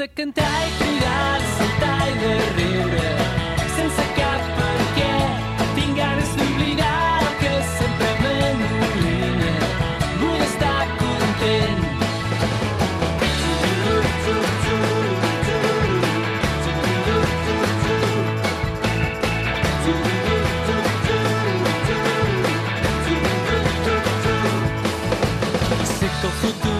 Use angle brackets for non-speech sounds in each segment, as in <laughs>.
De cantar i cridar, de saltar i de riure, sense cap per què. Tinc ganes d'oblidar el que sempre m'anomina. Vull estar content. Sé que el futur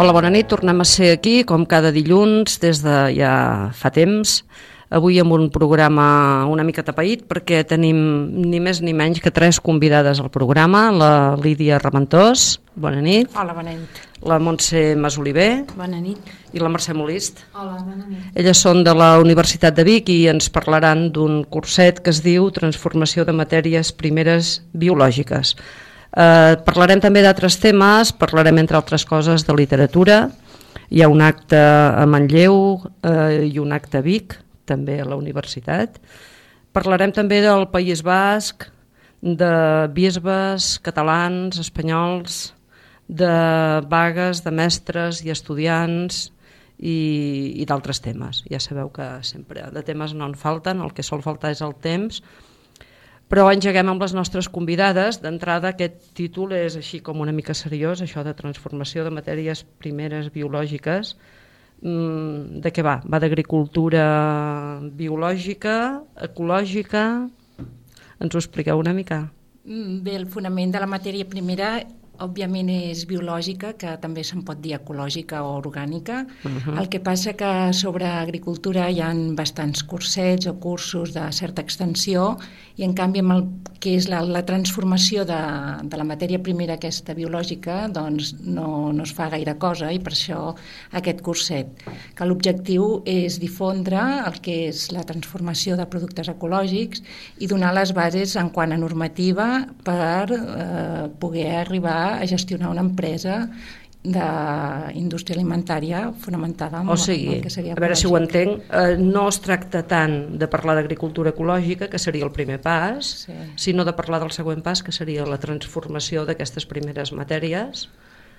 Hola, bona nit. Tornem a ser aquí, com cada dilluns, des de ja fa temps. Avui amb un programa una mica tapaït, perquè tenim ni més ni menys que tres convidades al programa. La Lídia Reventós, bona nit. Hola, bona nit. La Montse Masoliver Bona nit. i la Mercè Molist. Hola, bona nit. Elles són de la Universitat de Vic i ens parlaran d'un curset que es diu Transformació de matèries primeres biològiques. Eh, parlarem també d'altres temes, parlarem entre altres coses de literatura, hi ha un acte a Manlleu eh, i un acte a Vic, també a la universitat. Parlarem també del País Basc, de bisbes catalans, espanyols, de vagues, de mestres i estudiants i, i d'altres temes. Ja sabeu que sempre de temes no en falten, el que sol faltar és el temps. Però engeguem amb les nostres convidades. D'entrada, aquest títol és així com una mica seriós, això de transformació de matèries primeres biològiques. Mm, de què va? Va d'agricultura biològica, ecològica... Ens ho expliqueu una mica? Mm, Bé, el fonament de la matèria primera òbviament és biològica, que també se'n pot dir ecològica o orgànica. Uh -huh. El que passa que sobre agricultura hi han bastants cursets o cursos de certa extensió i en canvi amb el que és la, la transformació de, de la matèria primera aquesta biològica doncs no, no es fa gaire cosa i per això aquest curset. Que l'objectiu és difondre el que és la transformació de productes ecològics i donar les bases en quant a normativa per eh, poder arribar a gestionar una empresa d'indústria alimentària fonamentada en O sigui, el que seria a veure si ho entenc, eh, no es tracta tant de parlar d'agricultura ecològica, que seria el primer pas, Sí. sinó de parlar del següent pas, que seria la transformació d'aquestes primeres matèries.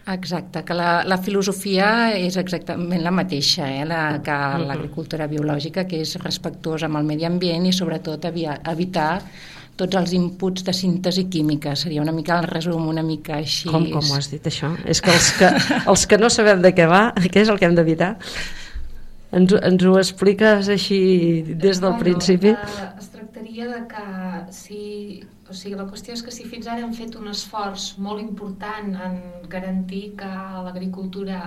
Exacte, que la, la filosofia és exactament la mateixa eh, la, que l'agricultura biològica, que és respectuosa amb el medi ambient i sobretot evitar tots els inputs de síntesi química. Seria una mica el resum, una mica així. Com, com ho has dit, això? És que els, que <laughs> els que no sabem de què va, què és el que hem d'evitar? Ens, ens ho expliques així des del principi? Eh, es tractaria de que si... O sigui, la qüestió és que si fins ara hem fet un esforç molt important en garantir que l'agricultura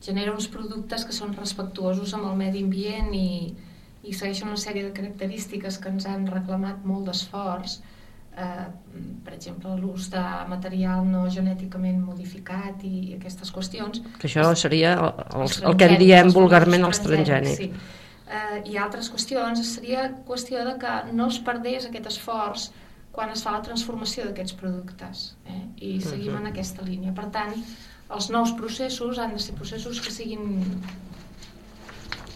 genera uns productes que són respectuosos amb el medi ambient i, i segueixen una sèrie de característiques que ens han reclamat molt d'esforç, eh, per exemple, l'ús de material no genèticament modificat i aquestes qüestions, Que això seria el, el, el que en diem vulgarment els transgènics. Sí. Eh, I altres qüestions seria qüestió de que no es perdés aquest esforç quan es fa la transformació d'aquests productes eh? i seguim en aquesta línia. Per tant, els nous processos han de ser processos que siguin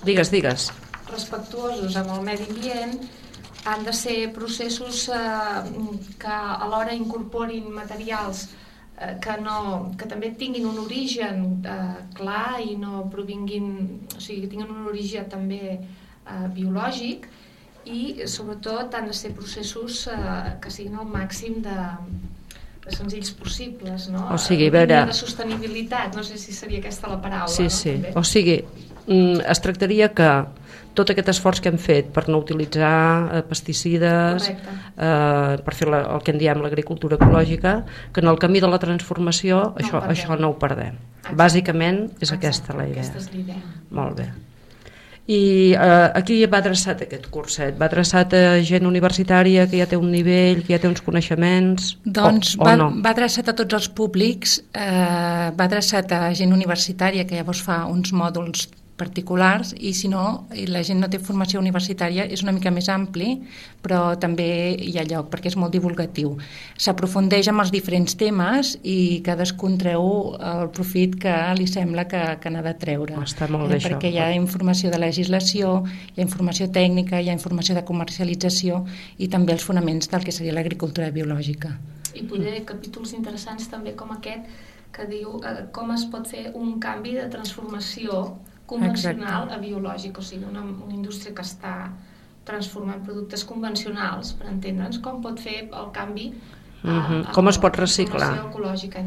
Digues, digues. Respectuosos amb el medi ambient, han de ser processos eh, que alhora incorporin materials eh, que, no, que també tinguin un origen eh, clar i no provinguin, o sigui, que tinguin un origen també eh, biològic i sobretot han de ser processos eh, que siguin al màxim de, de senzills possibles, no? O sigui, a veure- de sostenibilitat, no sé si seria aquesta la paraula. Sí, no? sí. També. O sigui, mm, es tractaria que tot aquest esforç que hem fet per no utilitzar eh, pesticides, Correcte. eh, per fer la, el que en diem l'agricultura ecològica, que en el camí de la transformació ho això, això no ho perdem. Exacte. Bàsicament és Exacte, aquesta la idea. Aquesta és l'idea. Molt bé. I eh, aquí va adreçat aquest curset? Va adreçat a gent universitària que ja té un nivell, que ja té uns coneixements? Doncs o, o va, no? va adreçat a tots els públics, eh, va adreçat a gent universitària que llavors fa uns mòduls particulars i si no, i la gent no té formació universitària és una mica més ampli però també hi ha lloc perquè és molt divulgatiu. S'aprofundeix amb els diferents temes i cadascun treu el profit que li sembla que, que n'ha de treure. Està molt bé, això. perquè hi ha informació de legislació hi ha informació tècnica, hi ha informació de comercialització i també els fonaments del que seria l'agricultura biològica. I poder capítols interessants també com aquest que diu eh, com es pot fer un canvi de transformació convencional Exacte. a biològic, o sigui, una, una indústria que està transformant productes convencionals, per entendre'ns, com pot fer el canvi a, Mhm. a Com es pot la reciclar?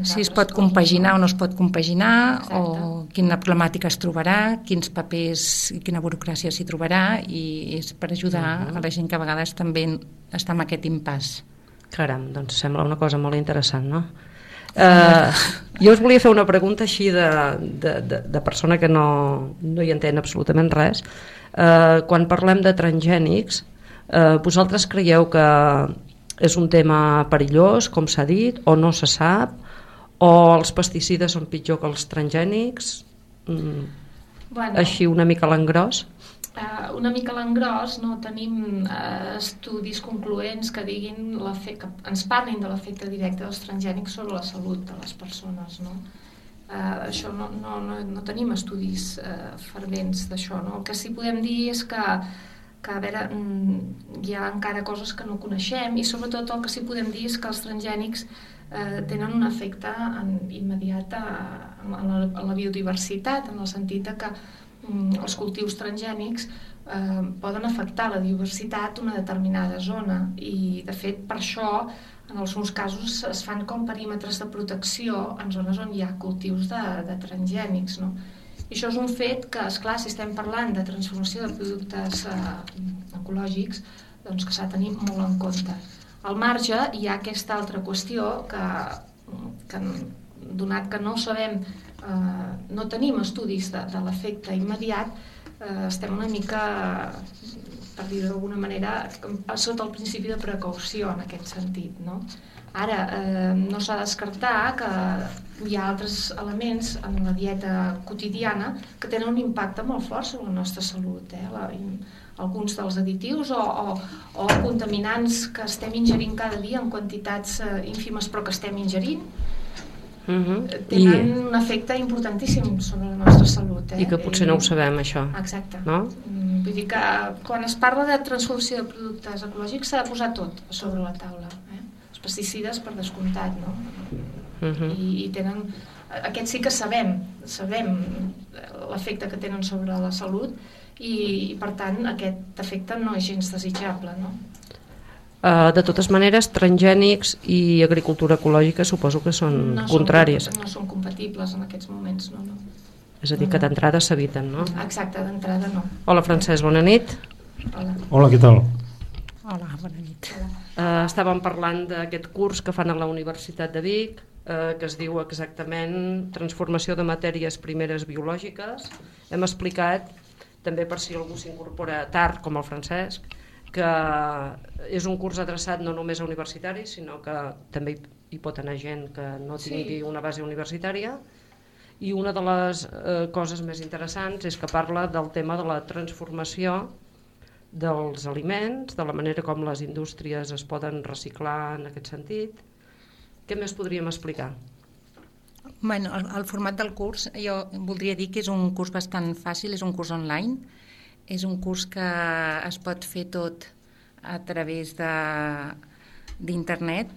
si es pot compaginar o no es pot compaginar Exacte. o quina problemàtica es trobarà, quins papers i quina burocràcia s'hi trobarà i és per ajudar Mhm. a la gent que a vegades també està en aquest impàs. Caram, doncs sembla una cosa molt interessant, no? Uh, jo us volia fer una pregunta així de, de, de, de persona que no, no hi entén absolutament res. Uh, quan parlem de transgènics, uh, vosaltres creieu que és un tema perillós, com s'ha dit, o no se sap, o els pesticides són pitjor que els transgènics? Mm, Bueno, així una mica l'engròs? Uh, una mica l'engròs no tenim uh, estudis concloents que diguin que ens parlin de l'efecte directe dels transgènics sobre la salut de les persones no? Uh, això no, no, no, no tenim estudis uh, fervents d'això no? el que sí podem dir és que que a veure, mm, hi ha encara coses que no coneixem i sobretot el que sí podem dir és que els transgènics eh, tenen un efecte en, immediat a, a, la, a la biodiversitat en el sentit de que els cultius transgènics eh, poden afectar la diversitat d'una determinada zona i de fet per això en alguns casos es fan com perímetres de protecció en zones on hi ha cultius de, de transgènics no? i això és un fet que, és clar si estem parlant de transformació de productes eh, ecològics doncs que s'ha de tenir molt en compte al marge hi ha aquesta altra qüestió que, que donat que no sabem eh, no tenim estudis de, de l'efecte immediat eh, estem una mica per dir d'alguna manera, sota el principi de precaució en aquest sentit. No? Ara, eh, no s'ha de descartar que hi ha altres elements en la dieta quotidiana que tenen un impacte molt fort sobre la nostra salut. Eh? La, alguns dels additius o, o, o contaminants que estem ingerint cada dia en quantitats eh, ínfimes però que estem ingerint, -huh. tenen I... un efecte importantíssim sobre la nostra salut. Eh? I que potser no ho sabem, això. Exacte. No? Mm, Vull dir que quan es parla de transformació de productes ecològics s'ha de posar tot sobre la taula. Eh? Els pesticides, per descomptat, no? Uh -huh. I, i tenen... Aquests sí que sabem, sabem l'efecte que tenen sobre la salut i, i per tant aquest efecte no és gens desitjable, no? Uh, de totes maneres, transgènics i agricultura ecològica suposo que són no contràries. Són, no són compatibles en aquests moments, no, no. És a dir, que d'entrada s'eviten, no? Exacte, d'entrada no. Hola, Francesc, bona nit. Hola. Hola, què tal? Hola, bona nit. Uh, estàvem parlant d'aquest curs que fan a la Universitat de Vic, uh, que es diu exactament Transformació de matèries primeres biològiques. Hem explicat, també per si algú s'incorpora tard, com el Francesc, que és un curs adreçat no només a universitaris, sinó que també hi pot anar gent que no tingui Sí. una base universitària, i una de les eh, coses més interessants és que parla del tema de la transformació dels aliments, de la manera com les indústries es poden reciclar en aquest sentit. Què més podríem explicar? Bueno, el, el format del curs, jo voldria dir que és un curs bastant fàcil, és un curs online, és un curs que es pot fer tot a través d'internet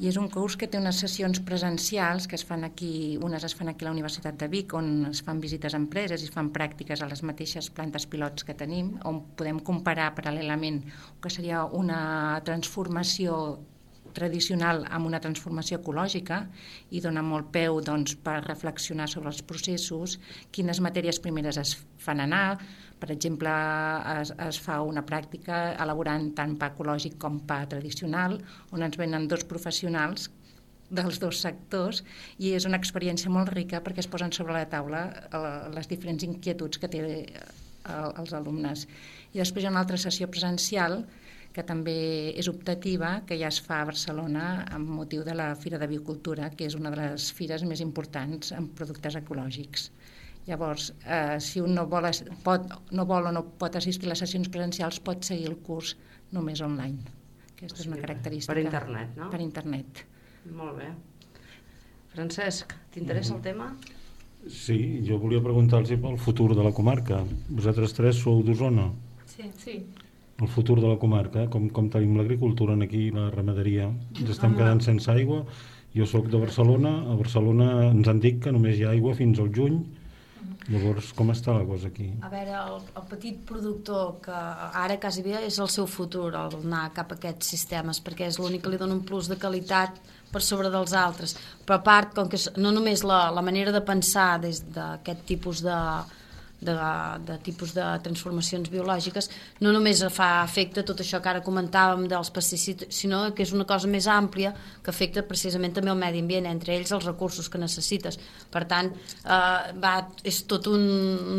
i és un curs que té unes sessions presencials que es fan aquí, unes es fan aquí a la Universitat de Vic, on es fan visites a empreses i es fan pràctiques a les mateixes plantes pilots que tenim, on podem comparar paral·lelament el que seria una transformació tradicional amb una transformació ecològica i dona molt peu doncs, per reflexionar sobre els processos, quines matèries primeres es fan anar, per exemple, es, es fa una pràctica elaborant tant pa ecològic com pa tradicional, on ens venen dos professionals dels dos sectors i és una experiència molt rica perquè es posen sobre la taula eh, les diferents inquietuds que té eh, els alumnes. I després hi ha una altra sessió presencial que també és optativa, que ja es fa a Barcelona amb motiu de la Fira de Biocultura, que és una de les fires més importants en productes ecològics. Llavors, eh, si un no vol, pot, no vol o no pot assistir a les sessions presencials, pot seguir el curs només online. Aquesta és una característica. per internet, no? Per internet. Molt bé. Francesc, t'interessa el tema? Sí, jo volia preguntar-los pel futur de la comarca. Vosaltres tres sou d'Osona. Sí. sí. El futur de la comarca, com, com tenim l'agricultura aquí, la ramaderia. Ens estem quedant sense aigua. Jo sóc de Barcelona. A Barcelona ens han dit que només hi ha aigua fins al juny. Llavors, com està la cosa aquí? A veure, el, el petit productor que ara quasi bé és el seu futur, el anar cap a aquests sistemes, perquè és l'únic que li dona un plus de qualitat per sobre dels altres. Però a part, com que no només la, la manera de pensar des d'aquest tipus de, de, de tipus de transformacions biològiques, no només fa efecte tot això que ara comentàvem dels pesticides, sinó que és una cosa més àmplia que afecta precisament també el medi ambient, entre ells els recursos que necessites. Per tant, eh, va, és tot un,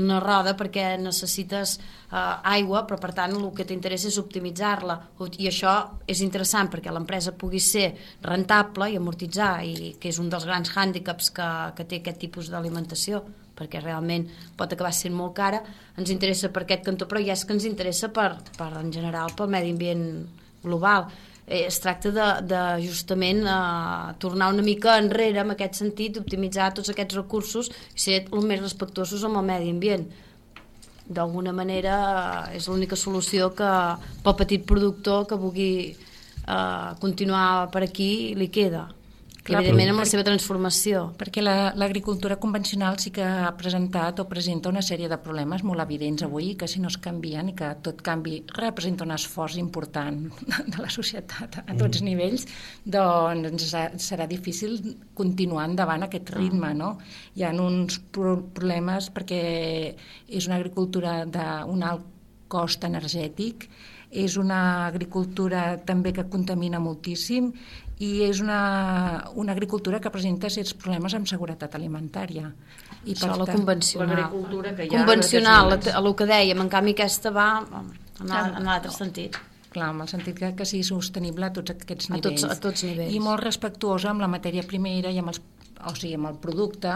una roda perquè necessites eh, aigua, però per tant el que t'interessa és optimitzar-la. I això és interessant perquè l'empresa pugui ser rentable i amortitzar, i que és un dels grans hàndicaps que, que té aquest tipus d'alimentació perquè realment pot acabar sent molt cara, ens interessa per aquest cantó, però ja és que ens interessa per, per en general pel medi ambient global. Eh, es tracta de, de justament eh, tornar una mica enrere en aquest sentit, optimitzar tots aquests recursos i ser el més respectuosos amb el medi ambient. D'alguna manera eh, és l'única solució que pel petit productor que vulgui eh, continuar per aquí li queda. Clar, evidentment amb la seva transformació. Perquè la- l'agricultura convencional sí que ha presentat o presenta una sèrie de problemes molt evidents avui que si no es canvien i que tot canvi representa un esforç important de la societat a tots nivells, doncs se- serà difícil continuar endavant aquest ritme, no? Hi ha uns pro- problemes perquè és una agricultura d'un alt cost energètic, és una agricultura també que contamina moltíssim i és una, una agricultura que presenta certs problemes amb seguretat alimentària. I Això, la convencional. L'agricultura que hi ha Convencional, el, que dèiem, en canvi aquesta va en, l'altre sentit. Clar, en el sentit que, que sigui sostenible a tots aquests A tots- nivells. a tots nivells. I molt respectuosa amb la matèria primera i amb, els, o sigui, amb el producte,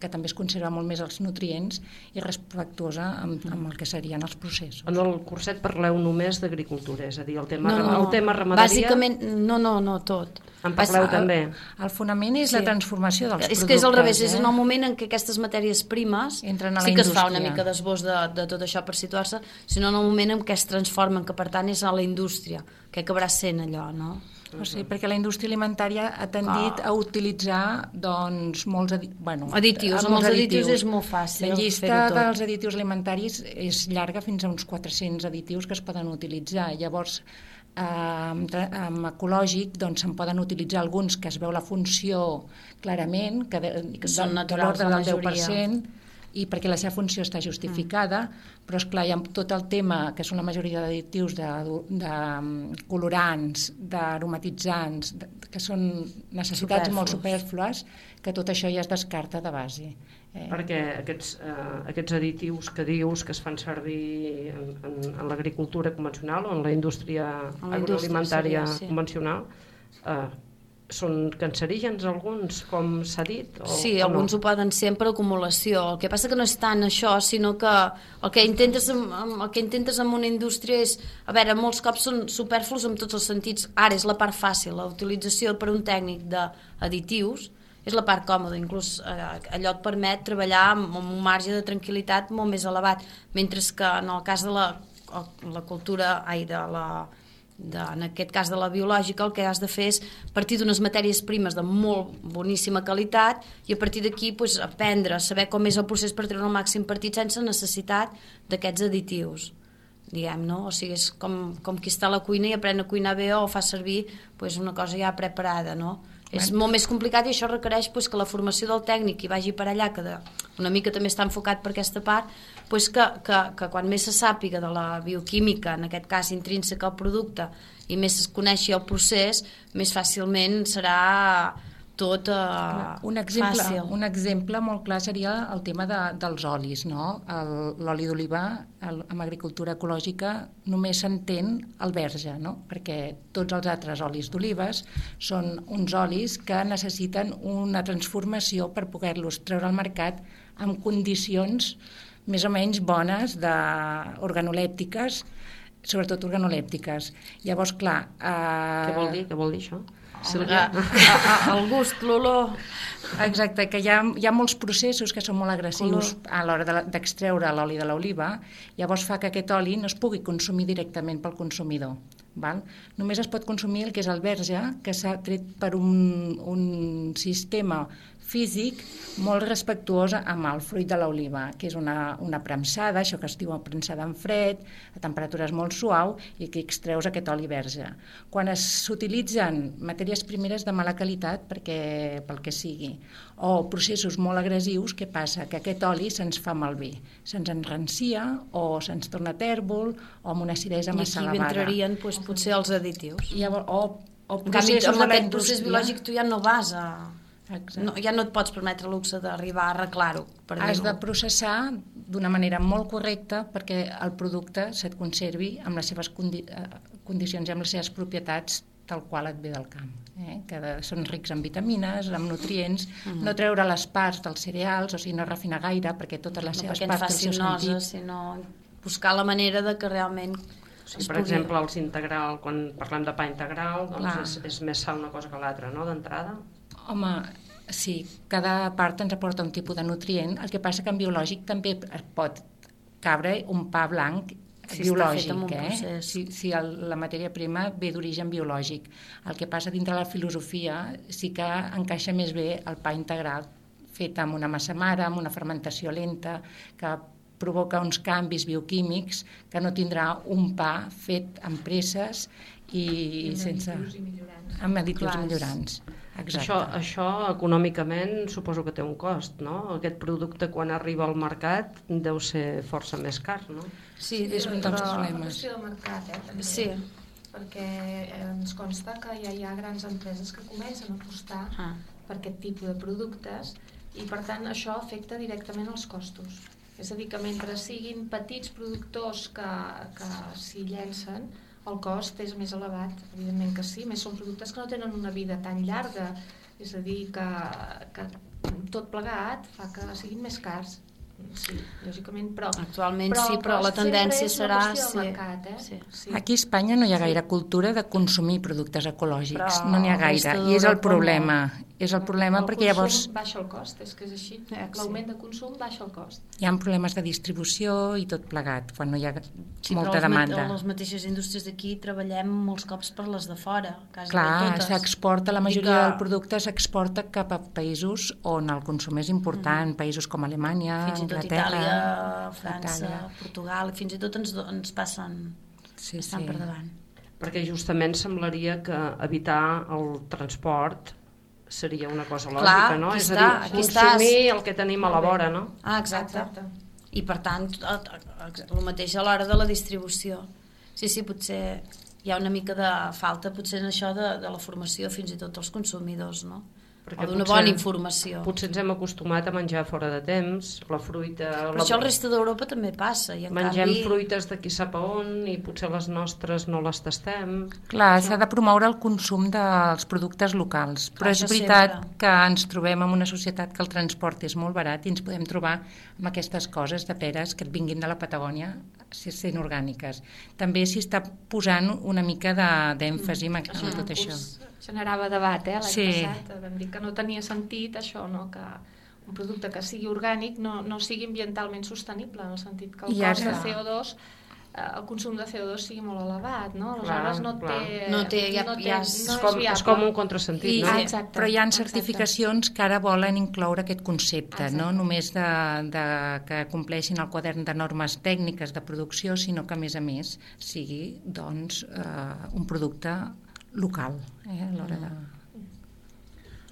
que també es conserva molt més els nutrients, i respectuosa amb, amb el que serien els processos. En el curset parleu només d'agricultura, és a dir, el tema, No, no, el tema ramaderia... Bàsicament, no, no, no, tot. En parleu Bàs- també. El fonament és Sí. la transformació dels És productes. que és al revés, és eh? en el moment en què aquestes matèries primes Entren a la sí que es fa una indústria. mica d'esbós de, de tot això per situar-se, sinó en el moment en què es transformen, que per tant és a la indústria, que acabarà sent allò, no? O sigui, perquè la indústria alimentària ha tendit a utilitzar doncs, molts adi bueno, Additius. Amb molts els additius és molt fàcil La llista dels additius alimentaris és llarga fins a uns 400 additius que es poden utilitzar. Llavors, eh, amb, ecològic doncs, se'n poden utilitzar alguns que es veu la funció clarament, que, de, que són de- de l'ordre del majoria. 10%, i perquè la seva funció està justificada, mm. però és clar, hi ha tot el tema que són la majoria d'additius de, de mm, colorants, d'aromatitzants, que són necessitats Supèrflus. molt superflues, que tot això ja es descarta de base. Eh? Perquè aquests, eh, aquests additius que dius que es fan servir en, en, en l'agricultura convencional o en la indústria En agroalimentària seria, sí. convencional eh, són cancerígens alguns, com s'ha dit? O, Sí, o alguns no? ho poden ser per acumulació. El que passa que no és tant això, sinó que el que intentes amb, el que intentes amb una indústria és... A veure, molts cops són superflus en tots els sentits. Ara és la part fàcil, la utilització per un tècnic d'additius és la part còmoda, inclús eh, allò et permet treballar amb, amb un marge de tranquil·litat molt més elevat, mentre que en el cas de la, la cultura, ai, de la, de, en aquest cas de la biològica, el que has de fer és partir d'unes matèries primes de molt boníssima qualitat i a partir d'aquí pues, aprendre, saber com és el procés per treure el màxim partit sense necessitat d'aquests additius diguem, no? O sigui, és com, com qui està a la cuina i aprèn a cuinar bé o fa servir pues, una cosa ja preparada, no? És molt més complicat i això requereix pues, que la formació del tècnic hi vagi per allà, que de, una mica també està enfocat per aquesta part, pues, que, que, que quan més se sàpiga de la bioquímica, en aquest cas intrínseca al producte, i més es coneixi el procés, més fàcilment serà tot eh, un exemple, fàcil. un exemple molt clar seria el tema de, dels olis. No? El- L'oli d'oliva amb agricultura ecològica només s'entén el verge, no? perquè tots els altres olis d'olives són uns olis que necessiten una transformació per poder-los treure al mercat amb condicions més o menys bones de organolèptiques, sobretot organolèptiques. Llavors, clar... Eh, Què vol dir? Què vol dir això? <laughs> A, a, el gust, l'olor... Exacte, que hi ha, hi ha molts processos que són molt agressius a l'hora de d'extreure l'oli de l'oliva, llavors fa que aquest oli no es pugui consumir directament pel consumidor. Val? Només es pot consumir el que és el verge, que s'ha tret per un, un sistema físic molt respectuós amb el fruit de l'oliva, que és una, una premsada, això que es diu premsada en fred, a temperatures molt suau, i que extreus aquest oli verge. Quan s'utilitzen matèries primeres de mala qualitat, perquè, pel que sigui, o processos molt agressius, què passa? Que aquest oli se'ns fa malbé, se'ns enrancia o se'ns torna tèrbol o amb una acidesa I massa aquí elevada. entrarien doncs, potser els additius. I llavors, o, o En canvi, processos amb aquest procés biològic tu ja no vas a... Exacte. No, ja no et pots permetre el luxe d'arribar a arreglar-ho, per Has de processar d'una manera molt correcta perquè el producte se't conservi amb les seves condi eh, condicions i amb les seves propietats tal qual et ve del camp, eh? que de, són rics en vitamines, en nutrients, Mhm. no treure les parts dels cereals, o sigui, no refinar gaire, perquè totes les No seves perquè ens parts faci tenen el seu nosa, sentit. sinó buscar la manera de que realment Sí, per pugui- exemple, els integral, quan parlem de pa integral, Clar. doncs és, és més sal una cosa que l'altra, no?, d'entrada. Home, sí, cada part ens aporta un tipus de nutrient, el que passa que en biològic també es pot cabre un pa blanc si està fet biològic, amb un eh? procés. Si, si el, la matèria prima ve d'origen biològic. El que passa dintre la filosofia sí que encaixa més bé el pa integral fet amb una massa mare, amb una fermentació lenta, que provoca uns canvis bioquímics que no tindrà un pa fet amb presses i, I sense... additius i millorants. amb additius Clar. millorants. Exacte. Això, això econòmicament suposo que té un cost, no? Aquest producte quan arriba al mercat deu ser força més car, no? Sí, és un dels Però problemes. una qüestió de mercat, eh, també. Sí. Perquè eh, ens consta que ja hi ha grans empreses que comencen a apostar Ah. per aquest tipus de productes i per tant això afecta directament els costos. És a dir, que mentre siguin petits productors que, que s'hi llencen, el cost és més elevat, evidentment que sí, més són productes que no tenen una vida tan llarga, és a dir, que, que tot plegat fa que siguin més cars. Sí, lògicament, però... Actualment però sí, el però la tendència serà... Sí, mercat, eh? sí. Sí. Aquí a Espanya no hi ha gaire cultura de consumir productes ecològics, Però no n'hi ha gaire, i és el problema. És el problema el perquè llavors baixa el cost, és que és així. Sí. L'augment de consum baixa el cost. hi ha problemes de distribució i tot plegat, quan no hi ha Sí, molta però demanda. les mateixes indústries d'aquí treballem molts cops per les de fora, quasi Clar, totes. s'exporta, la majoria que del producte s'exporta cap a països on el consum és important, països com Alemanya, Fins i tot Anglaterra... Itàlia, França, Itàlia. Portugal, fins i tot ens, ens passen, Sí, estan sí. per davant. Perquè justament semblaria que evitar el transport seria una cosa lògica, Clar, no? aquí És està, a dir, aquí consumir estàs. el que tenim a la vora, no? Ah, exacte. Exacte. I per tant, el mateix a l'hora de la distribució. Sí, sí, potser hi ha una mica de falta potser en això de, de la formació fins i tot dels consumidors, no? Perquè o d'una bona informació. Potser ens hem acostumat a menjar fora de temps, la fruita... Però la... això al resta d'Europa també passa. I en Mengem canvi... fruites de qui sap a on i potser les nostres no les tastem. Clar, s'ha de promoure el consum dels productes locals, però Clar, és veritat sempre. que ens trobem en una societat que el transport és molt barat i ens podem trobar amb aquestes coses de peres que et vinguin de la Patagònia si- sent orgàniques. També s'hi està posant una mica de- d'èmfasi en, en tot això. Curs generava debat, eh, l'any Sí. passat. Vam dir que no tenia sentit això, no? que un producte que sigui orgànic no, no sigui ambientalment sostenible, en el sentit que el I cost de ara- CO2 eh, el consum de CO2 sigui molt elevat, no? Clar, Aleshores no clar. té... No té- ja- no té, ja no és és, És com, és com un contrasentit, I, no? Ah, exacte, però hi ha exacte. certificacions que ara volen incloure aquest concepte, Exacte. no només de, de que compleixin el quadern de normes tècniques de producció, sinó que a més a més sigui doncs, eh, un producte local eh, a l'hora de...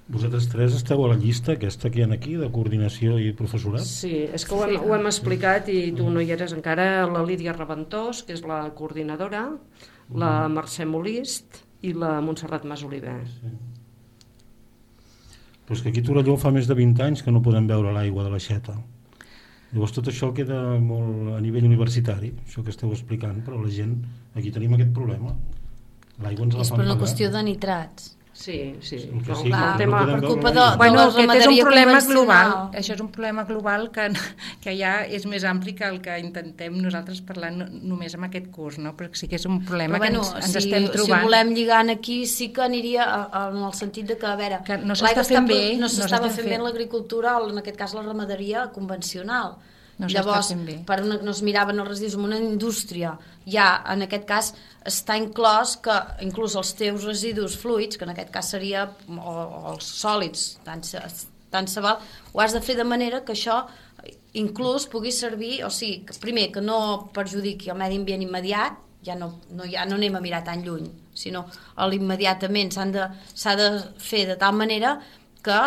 Vosaltres tres esteu a la llista aquesta que hi ha aquí de coordinació i professorat? Sí, és que ho hem, ho hem explicat i tu no hi eres encara, la Lídia Reventós, que és la coordinadora, la Mercè Molist i la Montserrat Masoliver. Però és que aquí a Torelló fa més de 20 anys que no podem veure l'aigua de l'aixeta. Llavors tot això queda molt a nivell universitari, això que esteu explicant, però la gent, aquí tenim aquest problema. L'aigua ens la És per una qüestió de nitrats. Sí, sí. El, sí, el Clar, tema... no per podem culpa de, de Bueno, la aquest és un ramaderia problema convencional. global. Això és un problema global que, que ja és més ampli que el que intentem nosaltres parlar no, només amb aquest curs, no? però sí que és un problema Però bueno, que ens, ens si, estem si trobant. volem lligar aquí sí que aniria en el sentit de que, a veure, Que no s'està fent està- bé, no no s'estava fent fent. bé l'agricultura, o en aquest cas la ramaderia convencional. No Llavors, per una, no es miraven els residus en una indústria, ja en aquest cas està inclòs que inclús els teus residus fluids, que en aquest cas seria, o, o els sòlids, tant se, tant se val, ho has de fer de manera que això inclús pugui servir, o sigui, que, primer, que no perjudiqui el medi ambient immediat, ja no, no, ja no anem a mirar tan lluny, sinó a l'immediatament s'han de, s'ha de fer de tal manera que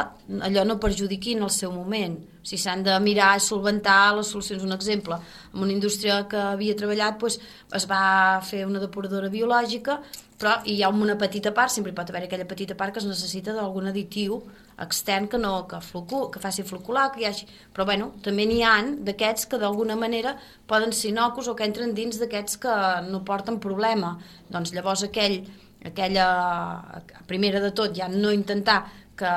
allò no perjudiqui en el seu moment. O sigui, s'han de mirar i solventar les solucions. Un exemple, en una indústria que havia treballat doncs, es va fer una depuradora biològica, però hi ha una petita part, sempre pot haver aquella petita part que es necessita d'algun additiu extern que no que, flocu, que faci flocular, que hi hagi... Però bueno, també n'hi han d'aquests que d'alguna manera poden ser inocus o que entren dins d'aquests que no porten problema. Doncs llavors aquell, aquella, primera de tot, ja no intentar que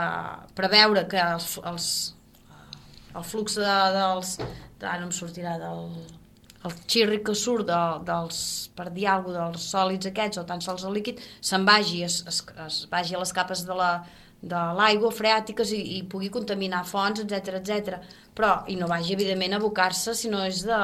preveure que els, els, el flux de, dels... De, ara em sortirà del el xirri que surt de, dels, per dir alguna dels sòlids aquests o tan sols el líquid, se'n vagi, es, es, es vagi a les capes de la de l'aigua, freàtiques i, i pugui contaminar fonts, etc etc. Però, i no vagi, evidentment, a abocar-se si no és de,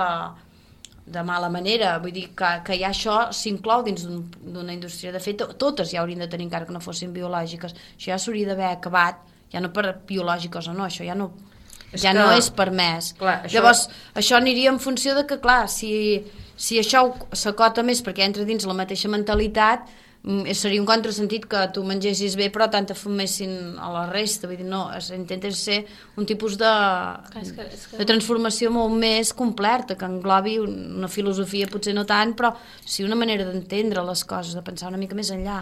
de mala manera, vull dir que, que ja això s'inclou dins d'un- d'una indústria. De fet, to- totes ja haurien de tenir, encara que no fossin biològiques. Això ja s'hauria d'haver acabat, ja no per biològiques o no, això ja no, És ja que- no és permès. Clar, això- Llavors, això aniria en funció de que, clar, si, si això s'acota més perquè entra dins la mateixa mentalitat, mm, seria un contrasentit que tu mengessis bé però tant te fumessin a la resta vull dir, no, es, intentes ser un tipus de, és que- és que- de transformació molt més completa que englobi un- una filosofia potser no tant però sí una manera d'entendre les coses de pensar una mica més enllà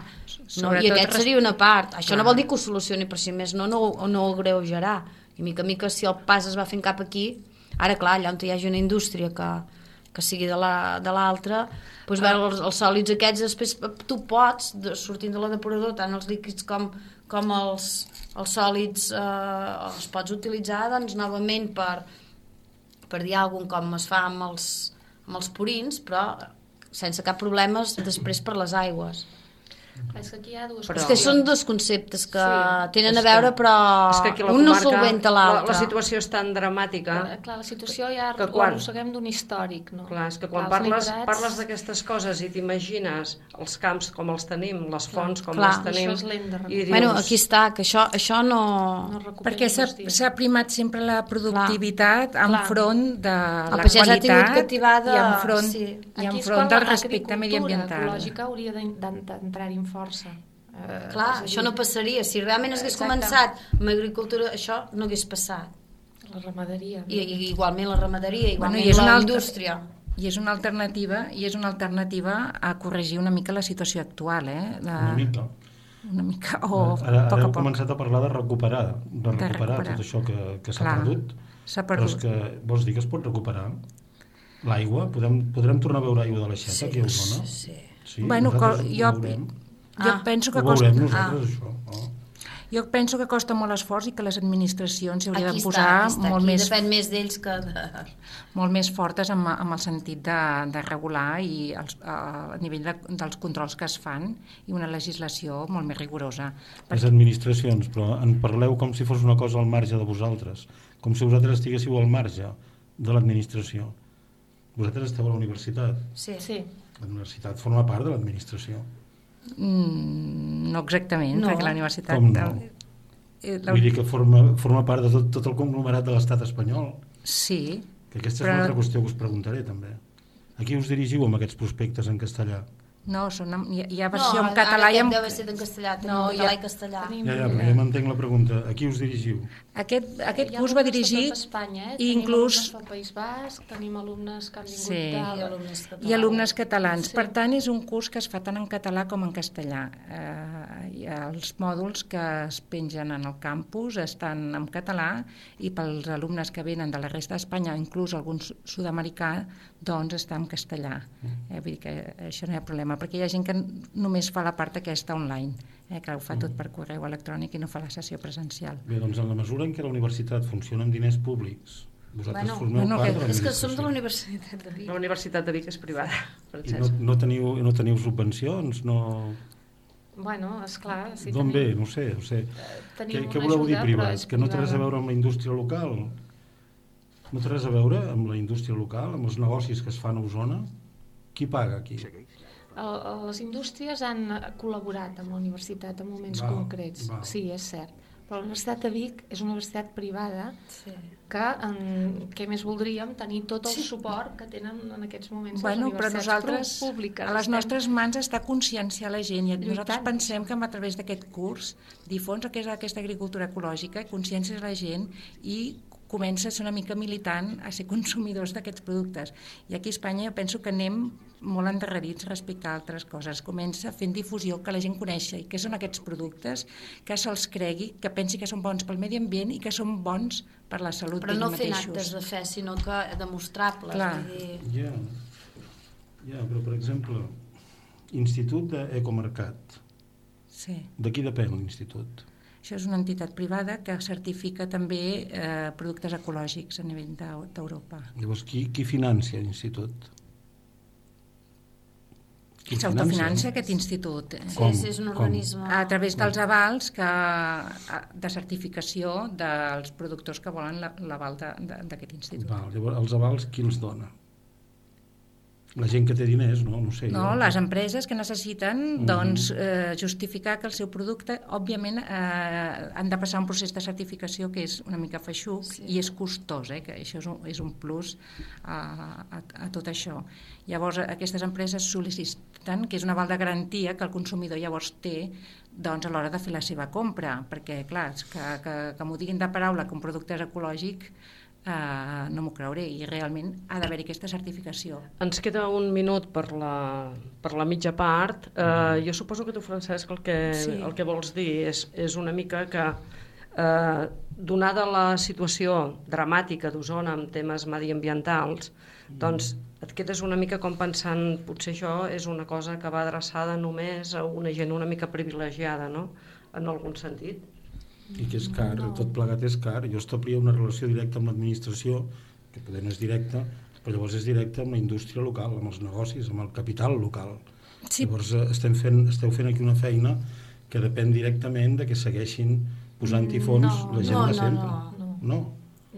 no? i aquest seria una part això Clar. no vol dir que ho solucioni per si més no, no, no ho greujarà i mica mica si el pas es va fent cap aquí ara clar, allà on hi hagi una indústria que, que sigui de la- de l'altra doncs veure els, els sòlids aquests després tu pots, de, sortint de la depurador tant els líquids com, com els, els sòlids eh, els pots utilitzar doncs novament per, per dir alguna com es fa amb els, amb els purins però sense cap problema després per les aigües És que aquí hi ha dues però... és que són dos conceptes que Sí. tenen És a veure que- però és que la un no solventa la, l'altre la situació és tan dramàtica Clar, clar, la situació ja Que quan- l'arrosseguem d'un històric, no? Clar, és que quan Clar, parles, nitrats- parles d'aquestes coses i t'imagines els camps com els tenim, les fonts com Clar. les tenim, Això és lent de dius, bueno, aquí està, que això, això no... No Perquè s'ha primat sempre la productivitat Clar. enfront de El la pagès ha tingut qualitat captivada, i enfront, sí. i Aquí és enfront quan del respecte l'agricultura mediambiental. ecològica hauria d'en- d'en- d'entrar-hi amb força. Eh, Clar, és a això dir, no passaria. Si realment hagués Exacte. començat amb agricultura, això no hagués passat. La ramaderia. I, i igualment la ramaderia, Bueno, igualment i és bueno, una indústria. I és una alternativa i és una alternativa a corregir una mica la situació actual, eh? De, Una mica. Una mica, o ara, a poc ara a heu poc. començat a parlar de recuperar, de recuperar, recuperar. tot això que, que s'ha Clar, perdut. s'ha Però és perdut. que vols dir que es pot recuperar? L'aigua? Podem, podrem tornar a veure aigua de l'aixeta aquí a Osona? Sí. Sí, Bueno, co- ho jo- veurem. Jo Ah, penso que Ho costa... nosaltres, això. Oh. Jo penso que costa molt esforç i que les administracions s'hi haurien de posar està. molt, Aquí més, depèn més d'ells que de... molt més fortes amb, amb el sentit de, de regular i els, a, a nivell de, dels controls que es fan i una legislació molt més rigorosa. Les administracions, però en parleu com si fos una cosa al marge de vosaltres, com si vosaltres estiguéssiu al marge de l'administració. Vosaltres esteu a la universitat. Sí. Sí. La universitat forma part de l'administració. Mm, no exactament, No. perquè la universitat... Com no? Eh, la, Vull dir que forma, forma part de tot, tot el conglomerat de l'estat espanyol. Sí, Que aquesta és Però una altra qüestió que us preguntaré, també. A qui us dirigiu amb aquests prospectes en castellà? No, són, hi, ha- hi ha versió no, en català i en... aquest deu ser en castellà, tenim No, no, català ja- i castellà. Tenim, Ja, ja, però ja m'entenc la pregunta. A qui us dirigiu? Aquest, aquest Hi ha curs va alumnes de dirigit tot Espanya, eh? i Tenim inclús alumnes del País Basc, tenim alumnes que han vingut Sí. I de... alumnes catalans. i alumnes catalans. Sí. Per tant, és un curs que es fa tant en català com en castellà. Eh, i els mòduls que es pengen en el campus estan en català i pels alumnes que venen de la resta d'Espanya, inclús algun su- sud-americà, doncs està en castellà. Eh, vull dir que això no hi ha problema, perquè hi ha gent que només fa la part aquesta online, eh, que ho fa tot per correu electrònic i no fa la sessió presencial. Bé, doncs en la mesura en què la universitat funciona amb diners públics, vosaltres Bueno, formeu bueno, part que- de És que som de la Universitat de Vic. La Universitat de Vic és privada, I no, no, teniu, no teniu subvencions? No... Bueno, esclar, sí D'on tenim, ve? No ho sé. No sé. tenim Què, què voleu dir privat? és Que no té res a veure amb la indústria local? No té res a veure amb la indústria local, amb els negocis que es fan a Osona? Qui paga aquí? El, les indústries han col·laborat amb la universitat en moments Val, concrets. val. Sí, és cert. Però la Universitat de Vic és una universitat privada Sí. que, en, què més voldríem, tenir tot el suport que tenen en aquests moments Bueno, les però universitats nosaltres, públiques. a les Estem- nostres mans està conscienciar la gent i nosaltres Lluitant. pensem que a través d'aquest curs difons que és aquesta agricultura ecològica, consciències la gent i comença a ser una mica militant a ser consumidors d'aquests productes. I aquí a Espanya jo penso que anem molt endarrerits respecte a altres coses. Comença fent difusió, que la gent coneixi què són aquests productes, que se'ls cregui, que pensi que són bons pel medi ambient i que són bons per la salut Però no fent mateixos. actes de fe, sinó que demostrables. Clar. Dir... Ja, ja, però per exemple, Institut d'Ecomercat. Sí. De qui depèn l'institut? Això és una entitat privada que certifica també eh, productes ecològics a nivell d'Eu- d'Europa. Llavors, qui, qui financia l'institut? S'autofinança aquest institut eh, Sí, Com? sí, és un Com? organisme... a través dels avals que, de certificació dels productors que volen la- l'aval d'aquest institut. Val, llavors, els avals qui els dona? La gent que té diners, no? No sé. No, jo. les empreses que necessiten Mhm. doncs, eh, justificar que el seu producte, òbviament, eh, han de passar un procés de certificació que és una mica feixuc sí. i és costós, eh, que això és un, és un plus a, a, a tot això. Llavors, aquestes empreses sol·liciten, que és una val de garantia que el consumidor llavors té doncs, a l'hora de fer la seva compra, perquè, clar, que, que, que m'ho diguin de paraula que un producte és ecològic eh, no m'ho creuré i realment ha d'haver-hi aquesta certificació. Ens queda un minut per la, per la mitja part. Uh, jo suposo que tu, Francesc, el que, Sí. el que vols dir és, és una mica que, uh, donada la situació dramàtica d'Osona amb temes mediambientals, doncs et quedes una mica com pensant potser això és una cosa que va adreçada només a una gent una mica privilegiada, no?, en algun sentit. I que és car, tot plegat és car. Jo establia una relació directa amb l'administració, que poder no és directa, però llavors és directa amb la indústria local, amb els negocis, amb el capital local. Sí. Llavors eh, estem fent, esteu fent aquí una feina que depèn directament de que segueixin posant-hi fons no, la gent no, de no, sempre. no. no.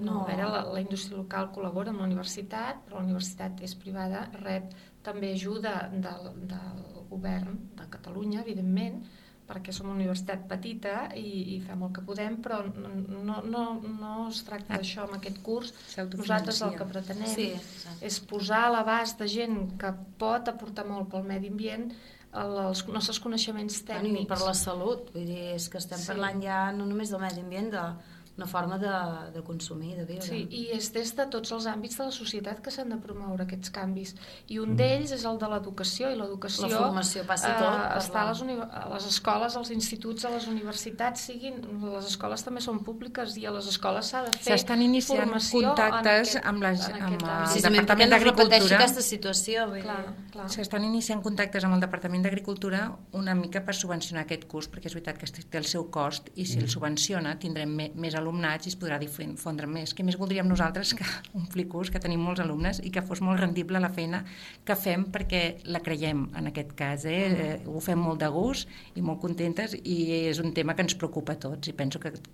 No, a veure, la, la indústria local col·labora amb la universitat, però la universitat és privada, rep també ajuda del, del govern de Catalunya, evidentment, perquè som una universitat petita i, i fem el que podem, però no, no, no es tracta d'això amb aquest curs. Nosaltres el que pretenem Sí, exacte. és posar a l'abast de gent que pot aportar molt pel medi ambient el, els nostres coneixements Bueno, tècnics. per la salut, vull dir, és que estem sí. parlant ja no només del medi ambient, de una forma de, de consumir, de viure. Sí, i és des de tots els àmbits de la societat que s'han de promoure aquests canvis. I Mm. un d'ells és el de l'educació, i l'educació... La formació passa tot per està a les, uni- a les escoles, als instituts, a les universitats, siguin... Les escoles també són públiques i a les escoles s'ha de fer S'estan iniciant contactes en aquest, amb les- amb el perquè Departament d'Agricultura. aquesta situació. S'estan iniciant contactes amb el Departament d'Agricultura una mica per subvencionar aquest curs, perquè és veritat que té el seu cost i si el subvenciona tindrem me, més alumnats i es podrà difondre més. Què més voldríem nosaltres que <laughs> omplir curs, que tenim molts alumnes i que fos molt rendible la feina que fem perquè la creiem en aquest cas. Eh? eh ho fem molt de gust i molt contentes i és un tema que ens preocupa a tots i penso que I ens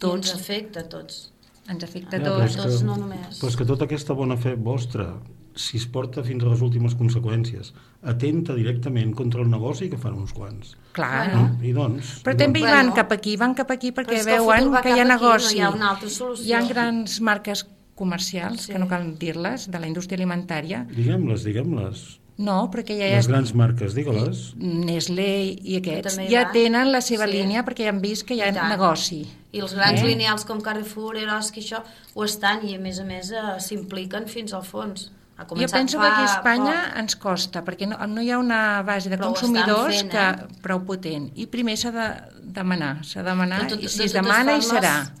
tots afecta a tots. ens afecta a Ja, però tots. és tots, que- no només. Però és que tota aquesta bona fe vostra, si es porta fins a les últimes conseqüències, atenta directament contra el negoci que fan uns quants. Clar, Bueno. I doncs... Però i també hi doncs, van Bueno. cap aquí, van cap aquí perquè que veuen va que hi ha aquí, no negoci. hi ha una altra solució. Hi ha grans marques comercials, Sí. que no cal dir-les, de la indústria alimentària. Diguem-les, diguem-les. No, perquè ja hi Les grans marques, digue-les. Nestlé i aquests ja van. tenen la seva Sí. línia perquè ja han vist que hi ha I tant. negoci. I els grans Eh? eh? lineals com Carrefour, Eroski, això, ho estan i a més a més eh, s'impliquen fins al fons. Ha Jo penso fa que aquí a Espanya poc. ens costa, perquè no, no hi ha una base de Però consumidors fent, que eh? prou potent. I primer s'ha de demanar, s'ha de demanar, De tot- i si de es demana hi formes- serà.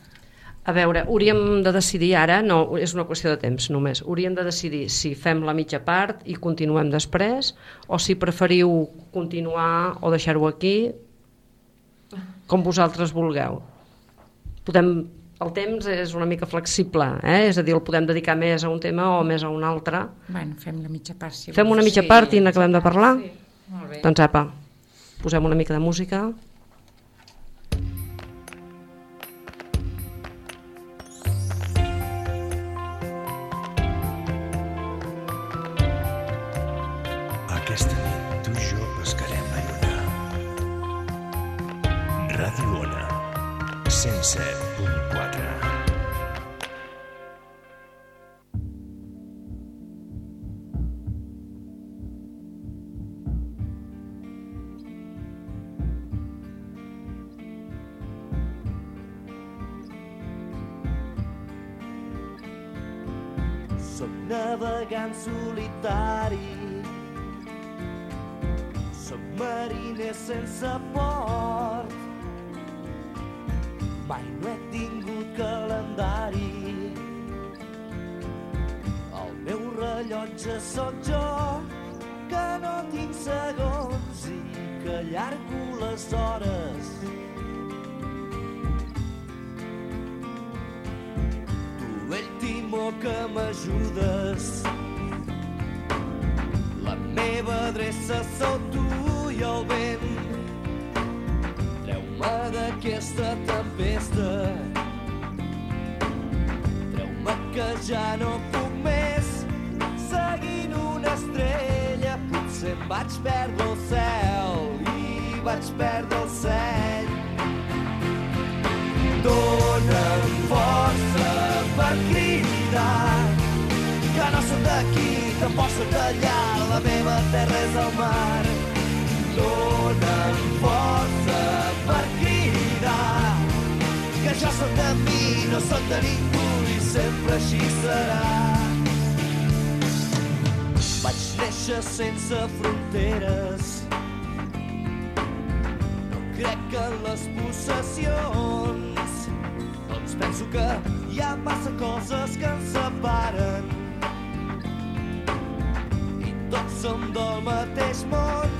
A veure, hauríem de decidir ara, no, és una qüestió de temps només, hauríem de decidir si fem la mitja part i continuem després, o si preferiu continuar o deixar-ho aquí, com vosaltres vulgueu. Podem, el temps és una mica flexible, eh? és a dir, el podem dedicar més a un tema o més a un altre. Bueno, fem la mitja part. Si Fem una mitja Sí. part i n'acabem de parlar? Sí. Molt bé. Doncs apa, posem una mica de música. Solitari Soc mariner sense port. Mai no he tingut calendari. El meu rellotge sóc jo Que no tinc segons i que allargo les hores. Tu, vell timó que m'ajudes La meva adreça sou tu i el vent. Treu-me d'aquesta tempesta. Treu-me que ja no puc més seguint una estrella. Potser em vaig perdre el cel i vaig perdre el seny. Dóna'm força per cridar que no sóc d'aquí, tampoc sóc d'allà la meva terra és el mar. Dóna'm força per cridar que jo sóc de mi, no sóc de ningú i sempre així serà. Vaig néixer sense fronteres, crec en les possessions, doncs penso que hi ha massa coses que ens separen som del mateix món.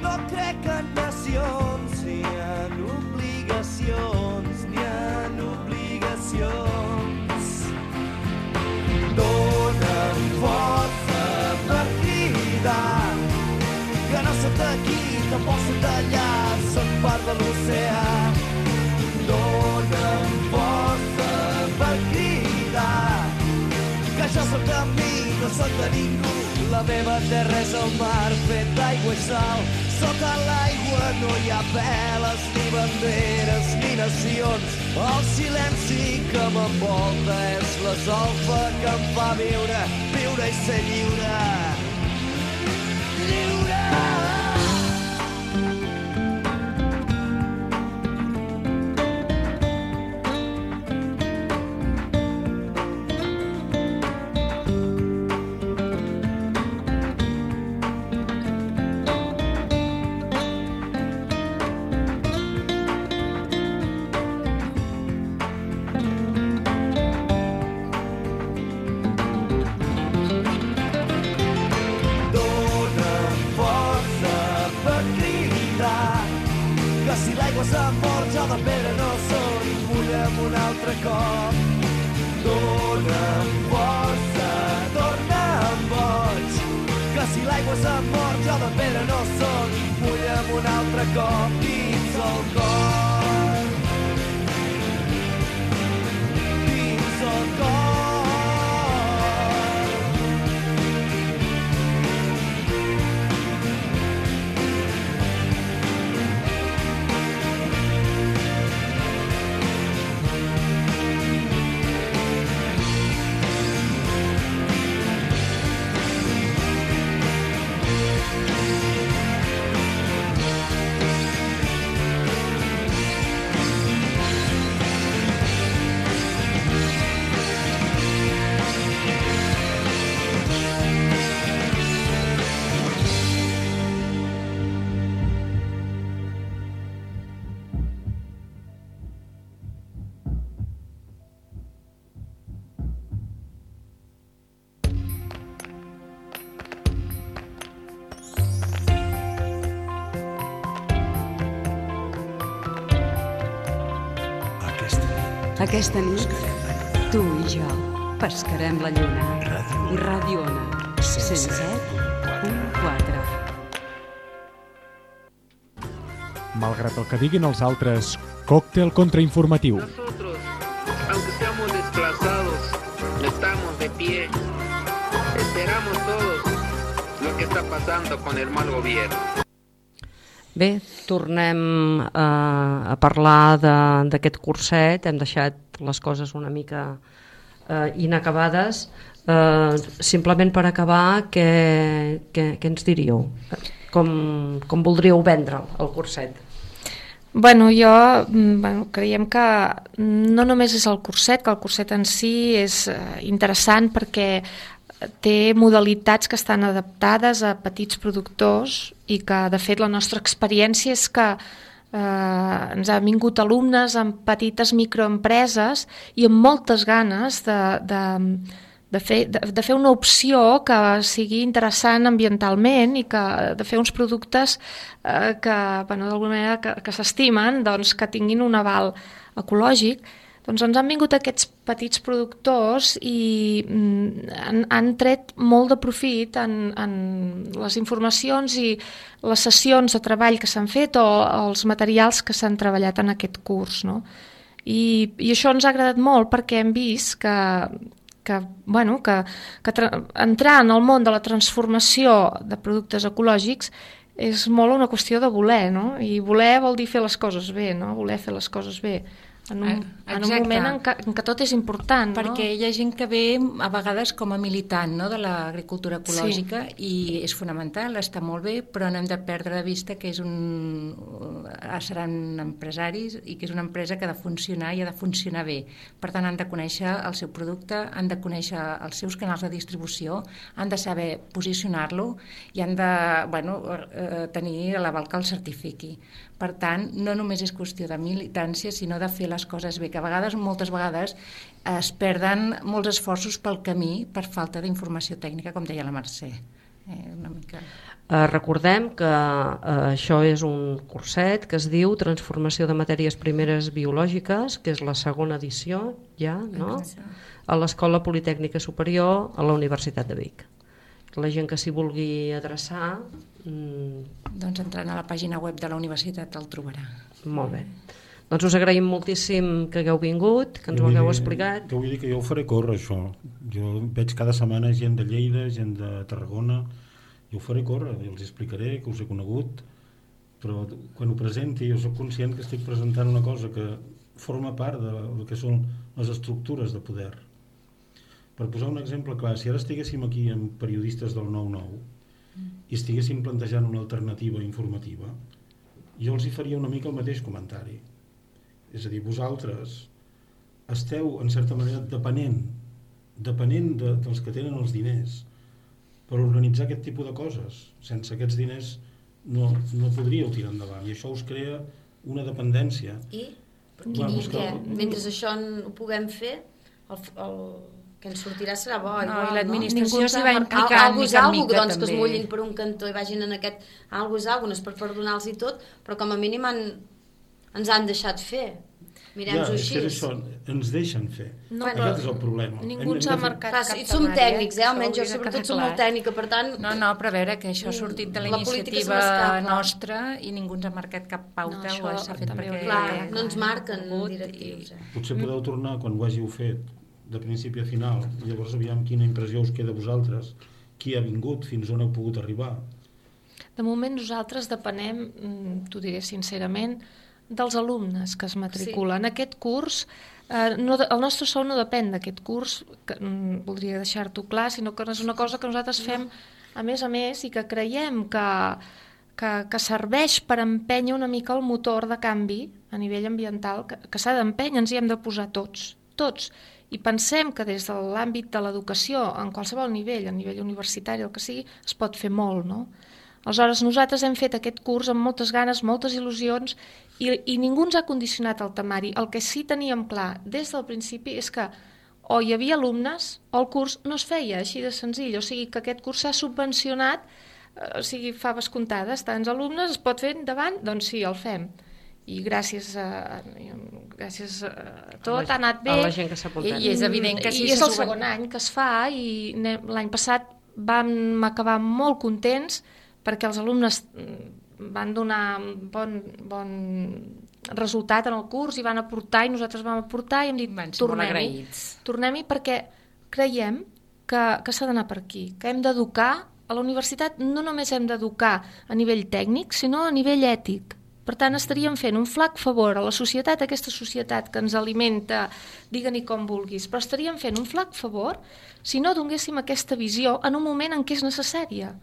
No crec en nacions, ni en obligacions, ni en obligacions. Dóna'm força per cridar que no sóc d'aquí, tampoc sóc d'allà, sóc part de l'oceà. Dóna'm força per cridar que jo sóc de mi, no sóc de ningú. La meva terra és el mar fet d'aigua i sal. Sota l'aigua no hi ha veles, ni banderes, ni nacions. El silenci que m'envolta és la solfa que em fa viure, viure i ser lliure. Lliure! Aquesta nit, tu i jo pescarem la lluna. Ràdio I Ràdio Ona, 107.4. Malgrat el que diguin els altres, còctel contrainformatiu. Nosotros, aunque seamos desplazados, estamos de pie. Esperamos todos lo que está pasando con el mal gobierno. Bé, tornem a, a parlar de- d'aquest curset. Hem deixat les coses una mica eh, inacabades. Eh, simplement per acabar, què, què, què ens diríeu? Com, com voldríeu vendre'l, el curset? Bueno, jo mm, bueno, creiem que no només és el curset, que el curset en si és eh, interessant perquè té modalitats que estan adaptades a petits productors i que, de fet, la nostra experiència és que eh, ens han vingut alumnes amb petites microempreses i amb moltes ganes de, de, de, fer, de, de fer una opció que sigui interessant ambientalment i que de fer uns productes eh, que, bueno, d'alguna manera, que, que s'estimen, doncs, que tinguin un aval ecològic, doncs ens han vingut aquests petits productors i mm, han, han tret molt de profit en, en les informacions i les sessions de treball que s'han fet o els materials que s'han treballat en aquest curs. No? I, I això ens ha agradat molt perquè hem vist que, que, bueno, que, que tra- entrar en el món de la transformació de productes ecològics és molt una qüestió de voler, no? I voler vol dir fer les coses bé, no? Voler fer les coses bé. en un, Eh, en un moment en què, en què tot és important, Perquè no? hi ha gent que ve a vegades com a militant no, de l'agricultura ecològica sí. i és fonamental, està molt bé, però no hem de perdre de vista que és un, eh, seran empresaris i que és una empresa que ha de funcionar i ha de funcionar bé. Per tant, han de conèixer el seu producte, han de conèixer els seus canals de distribució, han de saber posicionar-lo i han de bueno, eh, tenir l'aval que el certifiqui. Per tant, no només és qüestió de militància, sinó de fer les coses bé, que a vegades, moltes vegades, es perden molts esforços pel camí per falta d'informació tècnica, com deia la Mercè. Eh, una mica... Eh, recordem que eh, això és un curset que es diu Transformació de matèries primeres biològiques, que és la segona edició ja, no? Exacte. a l'Escola Politècnica Superior a la Universitat de Vic. La gent que s'hi vulgui adreçar, mm, Doncs entrant a la pàgina web de la universitat el trobarà. molt bé. Doncs us agraïm moltíssim que hagueu vingut, que ens ho Jo hagueu dir- explicat. Jo vull dir que jo ho faré córrer, això. Jo veig cada setmana gent de Lleida, gent de Tarragona, i ho faré córrer, i els explicaré que us he conegut, però quan ho presenti jo sóc conscient que estic presentant una cosa que forma part de el que són les estructures de poder. Per posar un exemple clar, si ara estiguéssim aquí amb periodistes del 9-9 i estiguéssim plantejant una alternativa informativa, jo els hi faria una mica el mateix comentari. És a dir, vosaltres esteu, en certa manera, depenent, depenent de, dels que tenen els diners per organitzar aquest tipus de coses. Sense aquests diners no, no podríeu tirar endavant i això us crea una dependència. I? Clar, I és que-? Mentre això ho puguem fer, el, el que ens sortirà serà bo. No, igual, i l'administració Ningú s'hi va Al- algú és mica en algú, mica, doncs, que es també. mullin per un cantó i vagin en aquest... Algú és algú, no és per perdonar-los i tot, però com a mínim han, ens han deixat fer. Mirem-ho ja, així. és això, ens deixen fer. No, Aquest però és el problema. ningú ens ha marcat Clar, cap si som tècnics, eh? Almenys jo sobretot som clar. molt tècnica, per tant... No, no, però a veure, que això ha sortit de la, La iniciativa nostra i ningú ens ha marcat cap pauta No, o això s'ha fet també perquè... Clar, quedar no ens marquen directius. Eh? Potser podeu tornar quan ho hàgiu fet de principi a final i llavors aviam quina impressió us queda a vosaltres qui ha vingut, fins on heu pogut arribar De moment nosaltres depenem, mm, t'ho diré sincerament, dels alumnes que es matriculen. Sí. Aquest curs, eh, no, el nostre sou no depèn d'aquest curs, que mm, voldria deixar-t'ho clar, sinó que és una cosa que nosaltres fem a més a més i que creiem que, que, que serveix per empènyer una mica el motor de canvi a nivell ambiental, que, que s'ha d'empènyer, ens hi hem de posar tots, tots. I pensem que des de l'àmbit de l'educació, en qualsevol nivell, a nivell universitari, el que sigui, es pot fer molt, no? Aleshores, nosaltres hem fet aquest curs amb moltes ganes, moltes il·lusions, i, i ningú ens ha condicionat el temari. El que sí teníem clar des del principi és que o hi havia alumnes o el curs no es feia, així de senzill. O sigui que aquest curs s'ha subvencionat, eh, o sigui, faves comptades, tants alumnes, es pot fer endavant? Doncs sí, el fem. I gràcies a, gràcies a tot, A ha anat bé. a la gent que s'ha apuntat. I és evident que I és el segon any que es fa i l'any passat vam acabar molt contents perquè els alumnes mm, van donar un bon, bon resultat en el curs i van aportar i nosaltres vam aportar i hem dit tornem-hi tornem-hi perquè creiem que, que s'ha d'anar per aquí, que hem d'educar a la universitat no només hem d'educar a nivell tècnic, sinó a nivell ètic. Per tant, estaríem fent un flac favor a la societat, a aquesta societat que ens alimenta, digue-n'hi com vulguis, però estaríem fent un flac favor si no donéssim aquesta visió en un moment en què és necessària.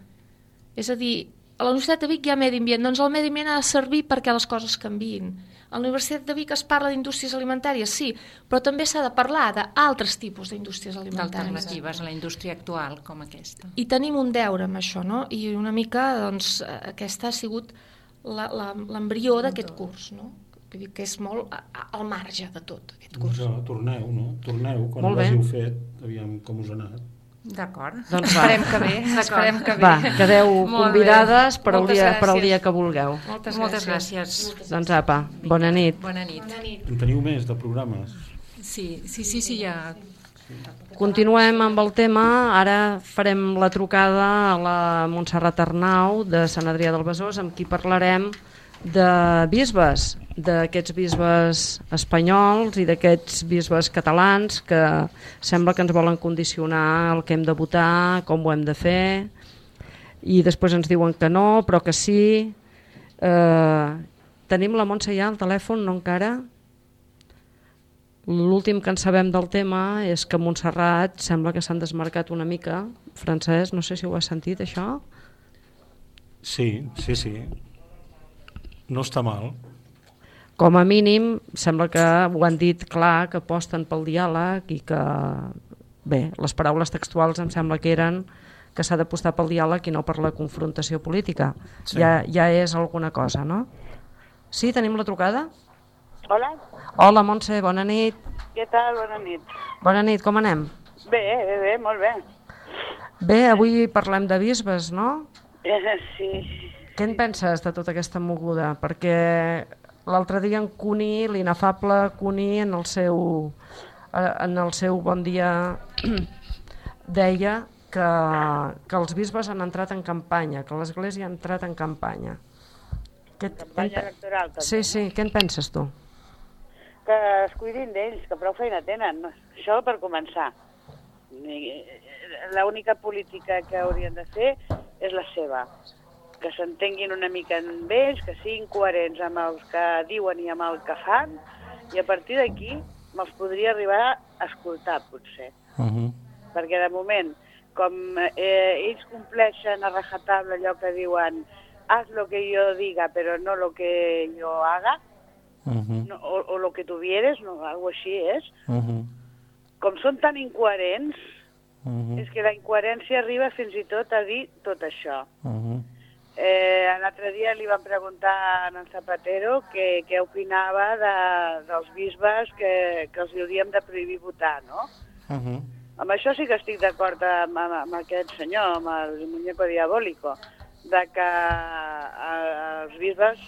És a dir, a la Universitat de Vic hi ha medi ambient, doncs el medi ambient ha de servir perquè les coses canviïn. A la Universitat de Vic es parla d'indústries alimentàries, sí, però també s'ha de parlar d'altres tipus d'indústries alimentàries. D'alternatives a la indústria actual com aquesta. I tenim un deure amb això, no? I una mica, doncs, aquesta ha sigut la- la- l'embrió d'aquest curs, no? Vull dir que és molt a- a- al marge de tot, aquest curs. Doncs, torneu, no? Torneu, quan ho hàgiu fet, aviam com us ha anat. D'acord. Doncs va. Esperem que bé. Esperem que bé. Va, quedeu Molt bé. convidades per al, dia, per al gràcies. dia que vulgueu. Moltes, Moltes gràcies. Doncs apa, bona nit. Bona nit. En teniu més de programes? Sí, sí, sí, sí, ja... Continuem amb el tema, ara farem la trucada a la Montserrat Arnau de Sant Adrià del Besòs amb qui parlarem de bisbes, d'aquests bisbes espanyols i d'aquests bisbes catalans que sembla que ens volen condicionar el que hem de votar, com ho hem de fer i després ens diuen que no, però que sí. Eh, tenim la Montse ja al telèfon, no encara? l'últim que en sabem del tema és que Montserrat sembla que s'han desmarcat una mica. Francesc, no sé si ho has sentit, això. Sí, sí, sí. No està mal. Com a mínim, sembla que ho han dit clar, que aposten pel diàleg i que, bé, les paraules textuals em sembla que eren que s'ha d'apostar pel diàleg i no per la confrontació política. Sí. Ja, ja és alguna cosa, no? Sí, tenim la trucada? Hola, Hola, Montse, bona nit. què tal? Bona nit. Bona nit, com anem? Bé, bé, bé, molt bé. Bé, avui parlem de bisbes, no? Eh, Sí, Què en penses de tota aquesta moguda? Perquè l'altre dia en Cuní, l'inefable Cuní, en el seu, eh, en el seu bon dia <clears throat> deia que, que els bisbes han entrat en campanya, que l'Església ha entrat en campanya. Què, en campanya pe- electoral també. Sí, sí, què en penses tu? Que es cuidin d'ells, que prou feina tenen. Això per començar. L'única política que haurien de fer és la seva. Que s'entenguin una mica amb ells, que siguin coherents amb els que diuen i amb el que fan, i a partir d'aquí me'ls podria arribar a escoltar, potser. Uh -huh. perquè de moment, com eh, ells compleixen a rajatabla allò que diuen haz lo que yo diga, pero no lo que yo haga, Uh -huh. no, o, o lo que tu vieres, no, algo així és. Uh -huh. Com són tan incoherents, Uh -huh. és que la incoherència arriba fins i tot a dir tot això. Uh -huh. Eh, L'altre dia li van preguntar a en Zapatero què, què opinava de, dels bisbes que, que els hauríem de prohibir votar, no? Uh -huh. Amb això sí que estic d'acord amb, amb, amb aquest senyor, amb el muñeco diabólico, de que eh, els bisbes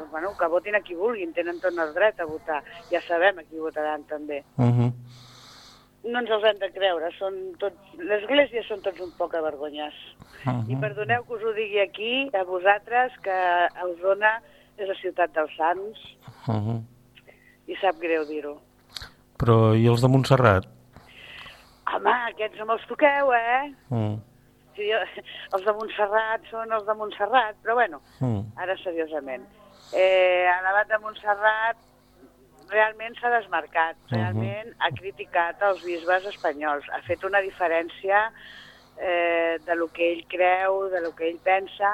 doncs, bueno, que votin a qui vulguin, tenen tot el dret a votar. Ja sabem a qui votaran també. Uh -huh. No ens els hem de creure, són tots... l'Església són tots un poc avergonyats. I perdoneu que us ho digui aquí, a vosaltres, que Osona és la ciutat dels sants, Uh -huh. i sap greu dir-ho. Però i els de Montserrat? Home, aquests no me'ls toqueu, eh? Uh Sí, els de Montserrat són els de Montserrat, però bueno, -huh. ara seriosament. Eh, a l'abat de Montserrat realment s'ha desmarcat, realment ha criticat els bisbes espanyols, ha fet una diferència eh, de lo que ell creu, de lo que ell pensa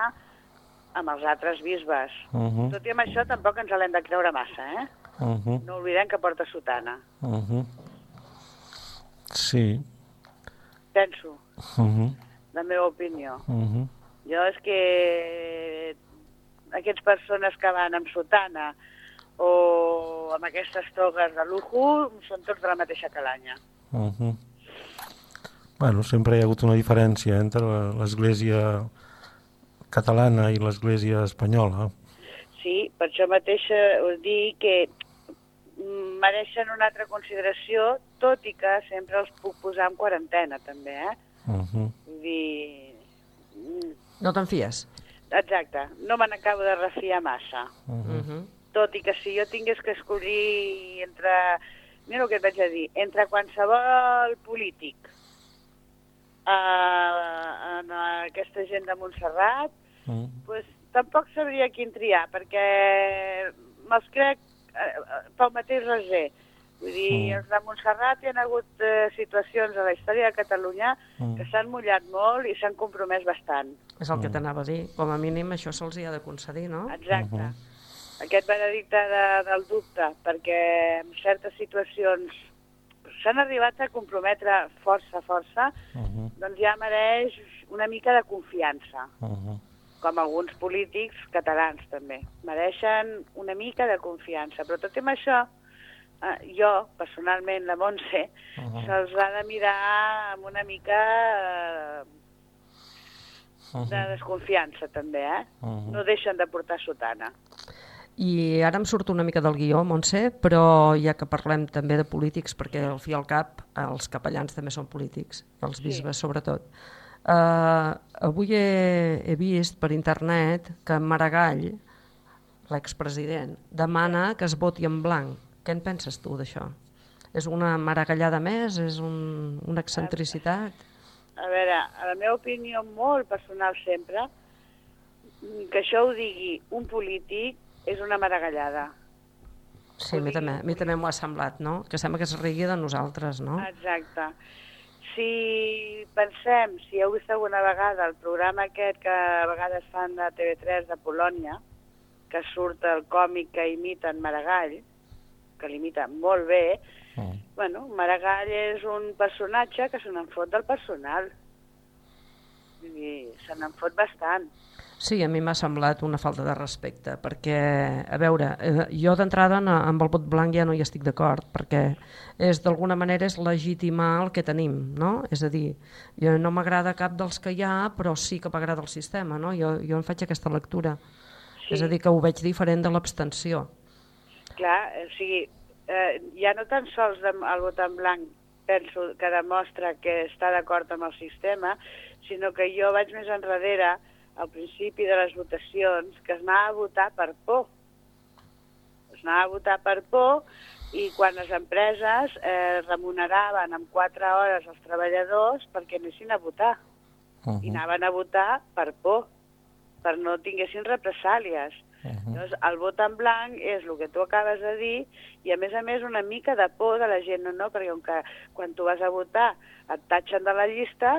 amb els altres bisbes. Uh -huh. Tot i amb això tampoc ens l'hem de creure massa, eh? Uh -huh. No oblidem que porta sotana. Uh -huh. Sí. Penso, Uh -huh. la meva opinió. Uh -huh. Jo és que aquestes persones que van amb sotana o amb aquestes togues de lujo són tots de la mateixa calanya. Uh -huh. Bueno, sempre hi ha hagut una diferència entre l'església catalana i l'església espanyola. Sí, per això mateix us dic que mm, mereixen una altra consideració, tot i que sempre els puc posar en quarantena, també, eh? Uh -huh. Vull dir... mm, No te'n fies? Exacte, no me n'acabo de refiar massa. Uh -huh. Tot i que si jo tingués que escollir entre... Mira el que et vaig a dir, entre qualsevol polític eh, en aquesta gent de Montserrat, Mm. pues, tampoc sabria quin triar, perquè me'ls crec eh, eh, pel mateix raser. Vull dir, Mm. els de Montserrat hi ha hagut eh, situacions a la història de Catalunya Mm. que s'han mullat molt i s'han compromès bastant. És el que t'anava a dir. Com a mínim això se'ls hi ha de concedir, no? Exacte. Aquest veredicte de, del dubte, perquè en certes situacions s'han arribat a comprometre força, força, Uh-huh. doncs ja mereix una mica de confiança, Uh-huh. com alguns polítics catalans també. Mereixen una mica de confiança, però tot i amb això, eh, jo, personalment, la Montse, Uh-huh. se'ls ha de mirar amb una mica eh, de desconfiança també, eh? Uh-huh. No deixen de portar sotana. I ara em surt una mica del guió, Montse, però ja que parlem també de polítics, perquè al fi i al cap els capellans també són polítics, els Sí. bisbes sobretot. Uh, avui he, he vist per internet que Maragall, l'expresident, demana que es voti en blanc. Què en penses tu d'això? És una maragallada més? És un, una excentricitat? A veure, a la meva opinió molt personal sempre, que això ho digui un polític és una maragallada. Sí, a mi també, a mi també m'ho ha semblat, no? Que sembla que es rigui de nosaltres, no? Exacte. Si pensem, si heu vist alguna vegada el programa aquest que a vegades fan de TV3 de Polònia, que surt el còmic que imita en Maragall, que l'imita molt bé, Mm. bueno, Maragall és un personatge que se n'en fot del personal. Dir, se n'en fot bastant. Sí, a mi m'ha semblat una falta de respecte, perquè, a veure, eh, jo d'entrada en- amb el vot blanc ja no hi estic d'acord, perquè és d'alguna manera és legitimar el que tenim, no? És a dir, jo no m'agrada cap dels que hi ha, però sí que m'agrada el sistema, no? Jo, jo en faig aquesta lectura. Sí. És a dir, que ho veig diferent de l'abstenció. Clar, o sigui, eh, ja no tan sols de, el vot en blanc penso que demostra que està d'acord amb el sistema, sinó que jo vaig més enrere al principi de les votacions que es anava a votar per por. Es anava a votar per por i quan les empreses eh, remuneraven amb 4 hores els treballadors perquè anessin a votar. I anaven a votar per por, per no tinguessin represàlies. Llavors, el vot en blanc és el que tu acabes de dir i, a més a més, una mica de por de la gent, no, no? Perquè com que quan tu vas a votar et tatxen de la llista,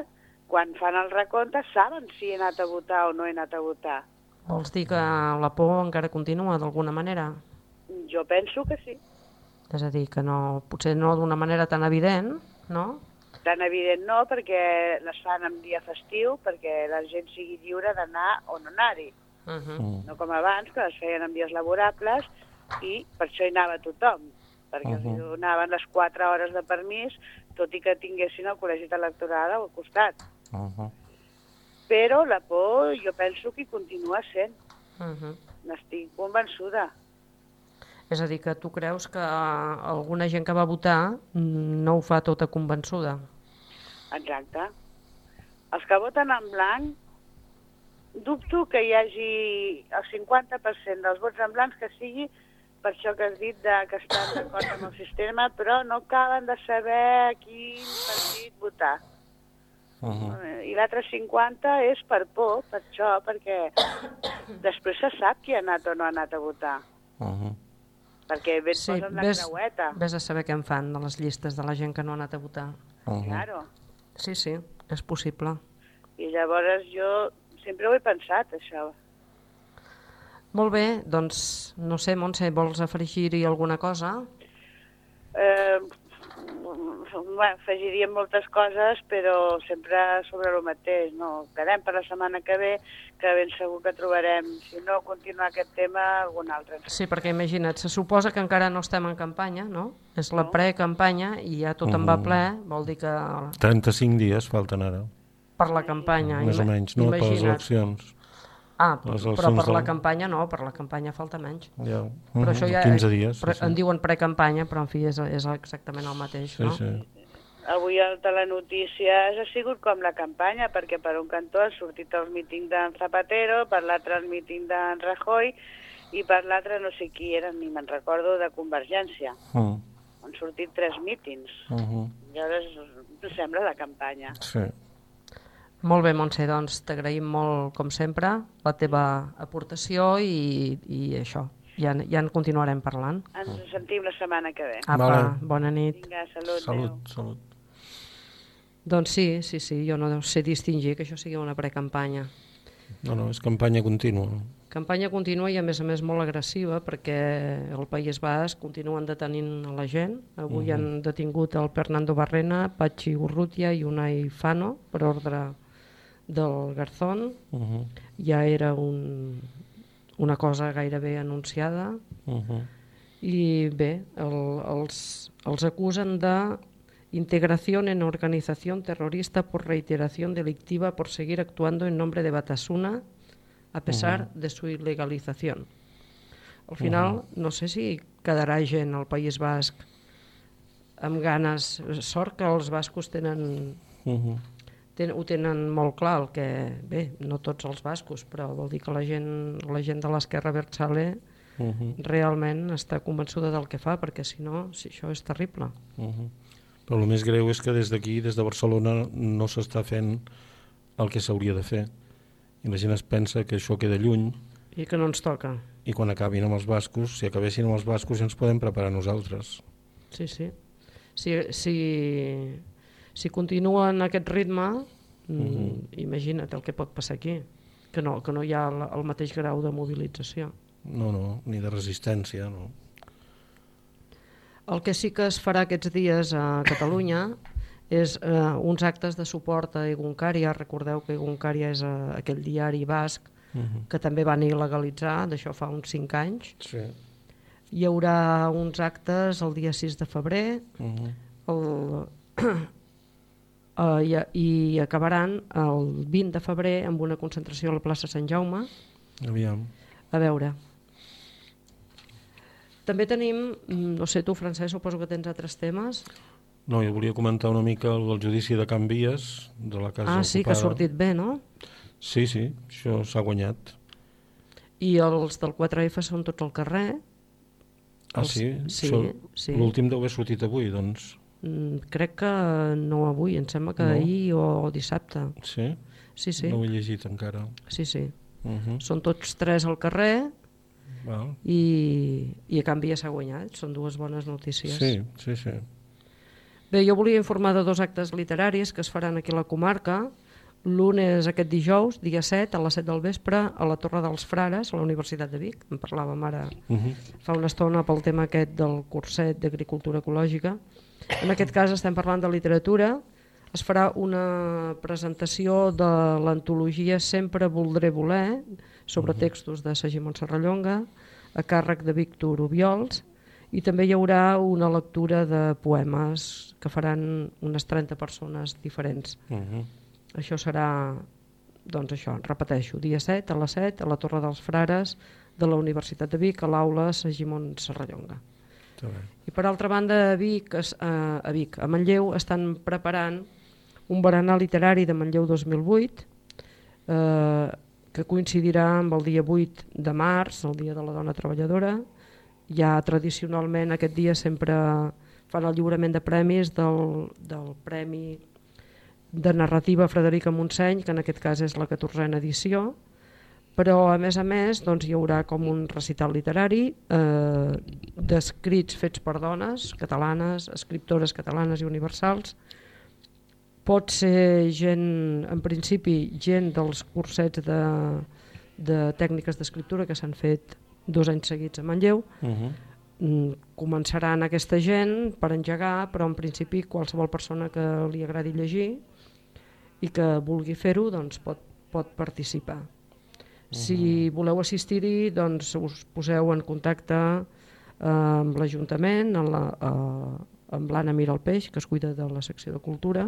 quan fan el recompte saben si he anat a votar o no he anat a votar. Vols dir que la por encara continua d'alguna manera? Jo penso que sí. És a dir, que no, potser no d'una manera tan evident, no? Tan evident no, perquè les fan en dia festiu, perquè la gent sigui lliure d'anar o no anar-hi. Uh -huh. No com abans, que les feien en dies laborables i per això hi anava tothom, perquè uh -huh. els donaven les 4 hores de permís, tot i que tinguessin el col·legi electoral al costat. Uh -huh. Però la por jo penso que continua sent. Uh -huh. N'estic convençuda. És a dir, que tu creus que alguna gent que va votar mm, no ho fa tota convençuda. Exacte. Els que voten en blanc, dubto que hi hagi el 50% dels vots en blancs que sigui per això que has dit de, que estan d'acord amb el sistema, però no acaben de saber a quin partit votar. Uh -huh. I l'altre 50 és per por, per això, perquè <coughs> després se sap qui ha anat o no ha anat a votar. Uh -huh. Perquè bé et Sí, posen la ves, creueta. ves a saber què en fan de les llistes de la gent que no ha anat a votar. Uh -huh. Claro. Sí, sí, és possible. I llavors jo sempre ho he pensat, això. Molt bé, doncs, no sé, Montse, vols afegir-hi alguna cosa? Eh, bueno, afegiríem moltes coses, però sempre sobre el mateix. No? Quedem per la setmana que ve, que ben segur que trobarem, si no continuar aquest tema, algun altre. Sí, perquè imagina't, se suposa que encara no estem en campanya, no? És la precampanya i ja tot en va Mhm. ple, vol dir que 35 dies falten ara, per la campanya... més o menys, no? Per les imagina't. eleccions. Ah, però per la del- campanya no, per la campanya falta menys. Ja. Però Mhm, això ja... 15 dies, Pre, sí, sí. En diuen precampanya, però en fi és, és exactament el mateix, Sí, no? sí. Avui el Telenotícies ha sigut com la campanya, perquè per un cantó han sortit els mítings d'en Zapatero, per l'altre el míting d'en Rajoy, i per l'altre no sé qui eren, ni me'n recordo, de Convergència. Mm. Han sortit tres mítings. Uh -huh. Llavors sembla la campanya. Sí. Molt bé, Montse, doncs t'agraïm molt, com sempre, la teva aportació i, i això. Ja, ja en continuarem parlant. Ens sentim la setmana que ve. Apa, Vale. bona nit. Vinga, salut. Salut, salut. Doncs sí, sí, sí, jo no sé distingir que això sigui una precampanya. No, no, és campanya contínua. Campanya contínua i a més a més molt agressiva perquè el País Basc continuen detenint a la gent. Avui Mhm. han detingut el Fernando Barrena, Patxi Urrutia i Unai Fano per ordre del Garzón. Uh -huh. Ja era un, una cosa gairebé anunciada Uh -huh. i bé, el, els, els acusen de integración en organización terrorista por reiteración delictiva por seguir actuando en nombre de Batasuna a pesar Ujú. de su ilegalización. Al final, Ujú. no sé si quedarà gent al País Basc amb ganes. Sort que els bascos tenen, Uh -huh. Ten, ho tenen molt clar, el que, bé, no tots els bascos, però vol dir que la gent, la gent de l'esquerra Berchale Uh -huh. realment està convençuda del que fa, perquè si no, si això és terrible. Uh -huh. Però el més greu és que des d'aquí, des de Barcelona, no s'està fent el que s'hauria de fer. I la gent es pensa que això queda lluny I que no ens toca. i quan acabin amb els bascos, si acabessin amb els bascos ja ens podem preparar nosaltres. Sí, sí. Si, si, si continuen aquest ritme, mm, Mhm. imagina't el que pot passar aquí, que no, que no hi ha el, el mateix grau de mobilització. No, no, ni de resistència, no. El que sí que es farà aquests dies a Catalunya <coughs> és eh, uns actes de suport a Eguncària. Recordeu que Eguncària és eh, aquell diari basc Mhm. que també van il·legalitzar, d'això fa uns 5 anys. Sí. Hi haurà uns actes el dia 6 de febrer Mhm. el, eh, i, i acabaran el 20 de febrer amb una concentració a la plaça Sant Jaume. Aviam. A veure. També tenim, mm, no sé tu Francesc, suposo que tens altres temes. No, jo volia comentar una mica el del judici de Can Vies, de la casa ah, sí, que ha ocupada. sortit bé, no? Sí, sí, això s'ha guanyat. I els del 4F són tots al carrer. Ah, Els- sí? sí, sí. L'últim deu haver sortit avui, doncs. Mm, crec que no avui, em sembla que No? ahir o dissabte. Sí? Sí, sí. No ho he llegit encara. Sí, sí. Uh -huh. Són tots tres al carrer Val. i, i a canvi ja s'ha guanyat. Són dues bones notícies. Sí, sí, sí. Bé, jo volia informar de dos actes literaris que es faran aquí a la comarca. L'un és aquest dijous, dia 7, a les 7 del vespre, a la Torre dels Frares, a la Universitat de Vic. En parlàvem ara Mhm. fa una estona pel tema aquest del curset d'agricultura ecològica. En aquest cas estem parlant de literatura. Es farà una presentació de l'antologia Sempre voldré voler, sobre textos de Sagimon Serrallonga, a càrrec de Víctor Ubiols, i també hi haurà una lectura de poemes que faran unes 30 persones diferents. Uh -huh. Això serà, doncs això, repeteixo, dia 7 a les 7 a la Torre dels Frares de la Universitat de Vic, a l'aula Sagimon Serrallonga. I per altra banda, a Vic, a, a Vic, a Manlleu, estan preparant un berenar literari de Manlleu 2008, eh, que coincidirà amb el dia 8 de març, el dia de la dona treballadora. Ja tradicionalment aquest dia sempre fan el lliurament de premis del, del Premi de Narrativa Frederica Montseny, que en aquest cas és la 14a edició, però a més a més doncs, hi haurà com un recital literari eh, d'escrits fets per dones catalanes, escriptores catalanes i universals. Pot ser gent, en principi, gent dels cursets de, de tècniques d'escriptura que s'han fet dos anys seguits a Manlleu. Uh -huh. Mm, Començaran aquesta gent per engegar, però en principi qualsevol persona que li agradi llegir i que vulgui fer-ho doncs pot, pot participar. Si voleu assistir-hi, doncs us poseu en contacte eh, amb l'Ajuntament, amb la- eh, amb l'Anna Mira el Peix, que es cuida de la secció de cultura,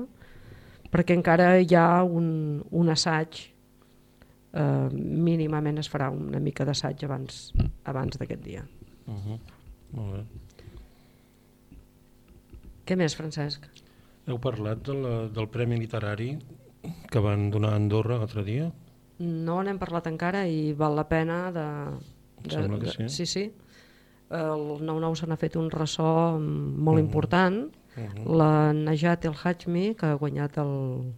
perquè encara hi ha un, un assaig, eh, mínimament es farà una mica d'assaig abans, abans d'aquest dia. Uh -huh. Molt bé. Què més, Francesc? Heu parlat de la, del Premi Literari que van donar a Andorra l'altre dia? No n'hem parlat encara i val la pena de... de, Sembla que de sí. sí, sí. El 9-9 se n'ha fet un ressò molt Mhm. important. Mhm. La Najat El Hajmi, que ha guanyat el...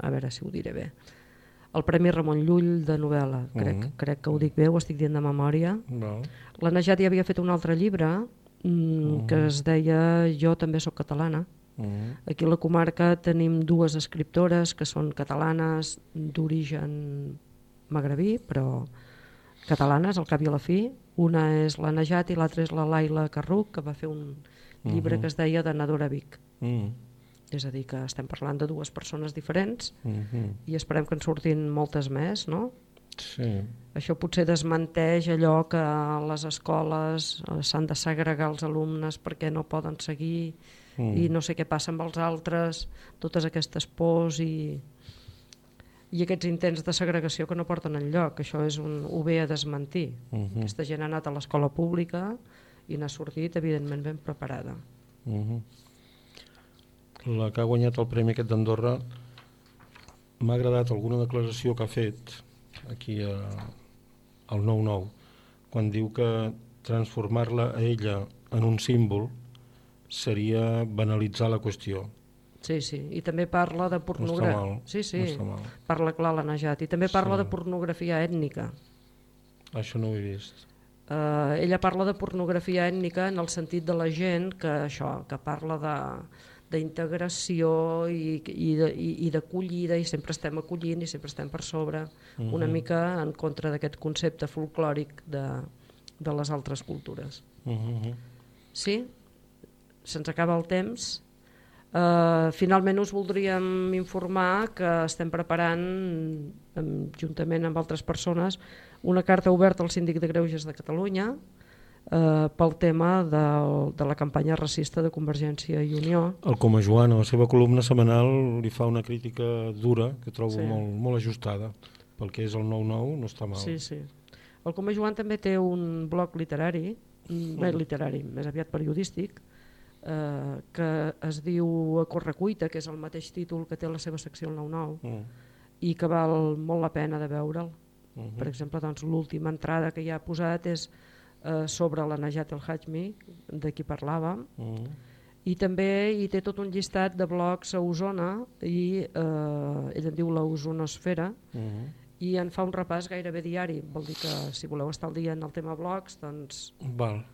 A veure si ho diré bé. El Premi Ramon Llull de novel·la. Crec, Mhm. crec que ho dic bé, ho estic dient de memòria. Val. La Najat ja havia fet un altre llibre mm, que es deia Jo també sóc catalana. Uh -huh. Aquí a la comarca tenim dues escriptores que són catalanes d'origen magrebí, però catalanes al cap i a la fi. Una és la Najat i l'altra és la Laila Carruc, que va fer un llibre Mhm. que es deia Danadora Vic. Mm. És a dir, que estem parlant de dues persones diferents Mhm. i esperem que en surtin moltes més, no? Sí. Això potser desmenteix allò que les escoles eh, s'han de segregar els alumnes perquè no poden seguir Mm. i no sé què passa amb els altres, totes aquestes pors i, i aquests intents de segregació que no porten enlloc. Això és un, ho ve a desmentir. Mhm. Aquesta gent ha anat a l'escola pública i n'ha sortit, evidentment, ben preparada. Uh -huh. La que ha guanyat el premi aquest d'Andorra m'ha agradat alguna declaració que ha fet aquí a, al 9-9 quan diu que transformar-la a ella en un símbol seria banalitzar la qüestió. Sí, sí, i també parla de pornografia. mal, Sí, sí, no mal. parla clar la Najat. I també parla Sí. de pornografia ètnica. Això no ho he vist. Uh, ella parla de pornografia ètnica en el sentit de la gent que això, que parla de d'integració i, i, i, i d'acollida i sempre estem acollint i sempre estem per sobre Mhm. una mica en contra d'aquest concepte folclòric de, de les altres cultures. Uh -huh. Sí? Se'ns acaba el temps. Uh, finalment us voldríem informar que estem preparant, juntament amb altres persones, una carta oberta al Síndic de Greuges de Catalunya uh, pel tema de, de la campanya racista de Convergència i Unió. El Coma Joan, a la seva columna setmanal, li fa una crítica dura, que trobo Sí. molt, molt ajustada. Pel que és el 9-9, no està mal. Sí, sí. El Coma Joan també té un blog literari, mm. bé, literari, més aviat periodístic, eh, que es diu A Correcuita, que és el mateix títol que té la seva secció al 9-9, Mm. i que val molt la pena de veure'l. Mhm. Per exemple, doncs, l'última entrada que ja ha posat és eh, sobre la Najat El Hajmi, de qui parlàvem, Mm. i també hi té tot un llistat de blogs a Osona, i eh, ell en diu la Ozonosfera, Mm. i en fa un repàs gairebé diari, vol dir que si voleu estar al dia en el tema blogs, doncs Val.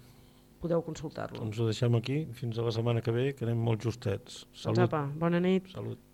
Podeu consultar-lo. Doncs ho deixem aquí. Fins a la setmana que ve, que anem molt justets. Doncs Salut. apa, bona nit. Salut.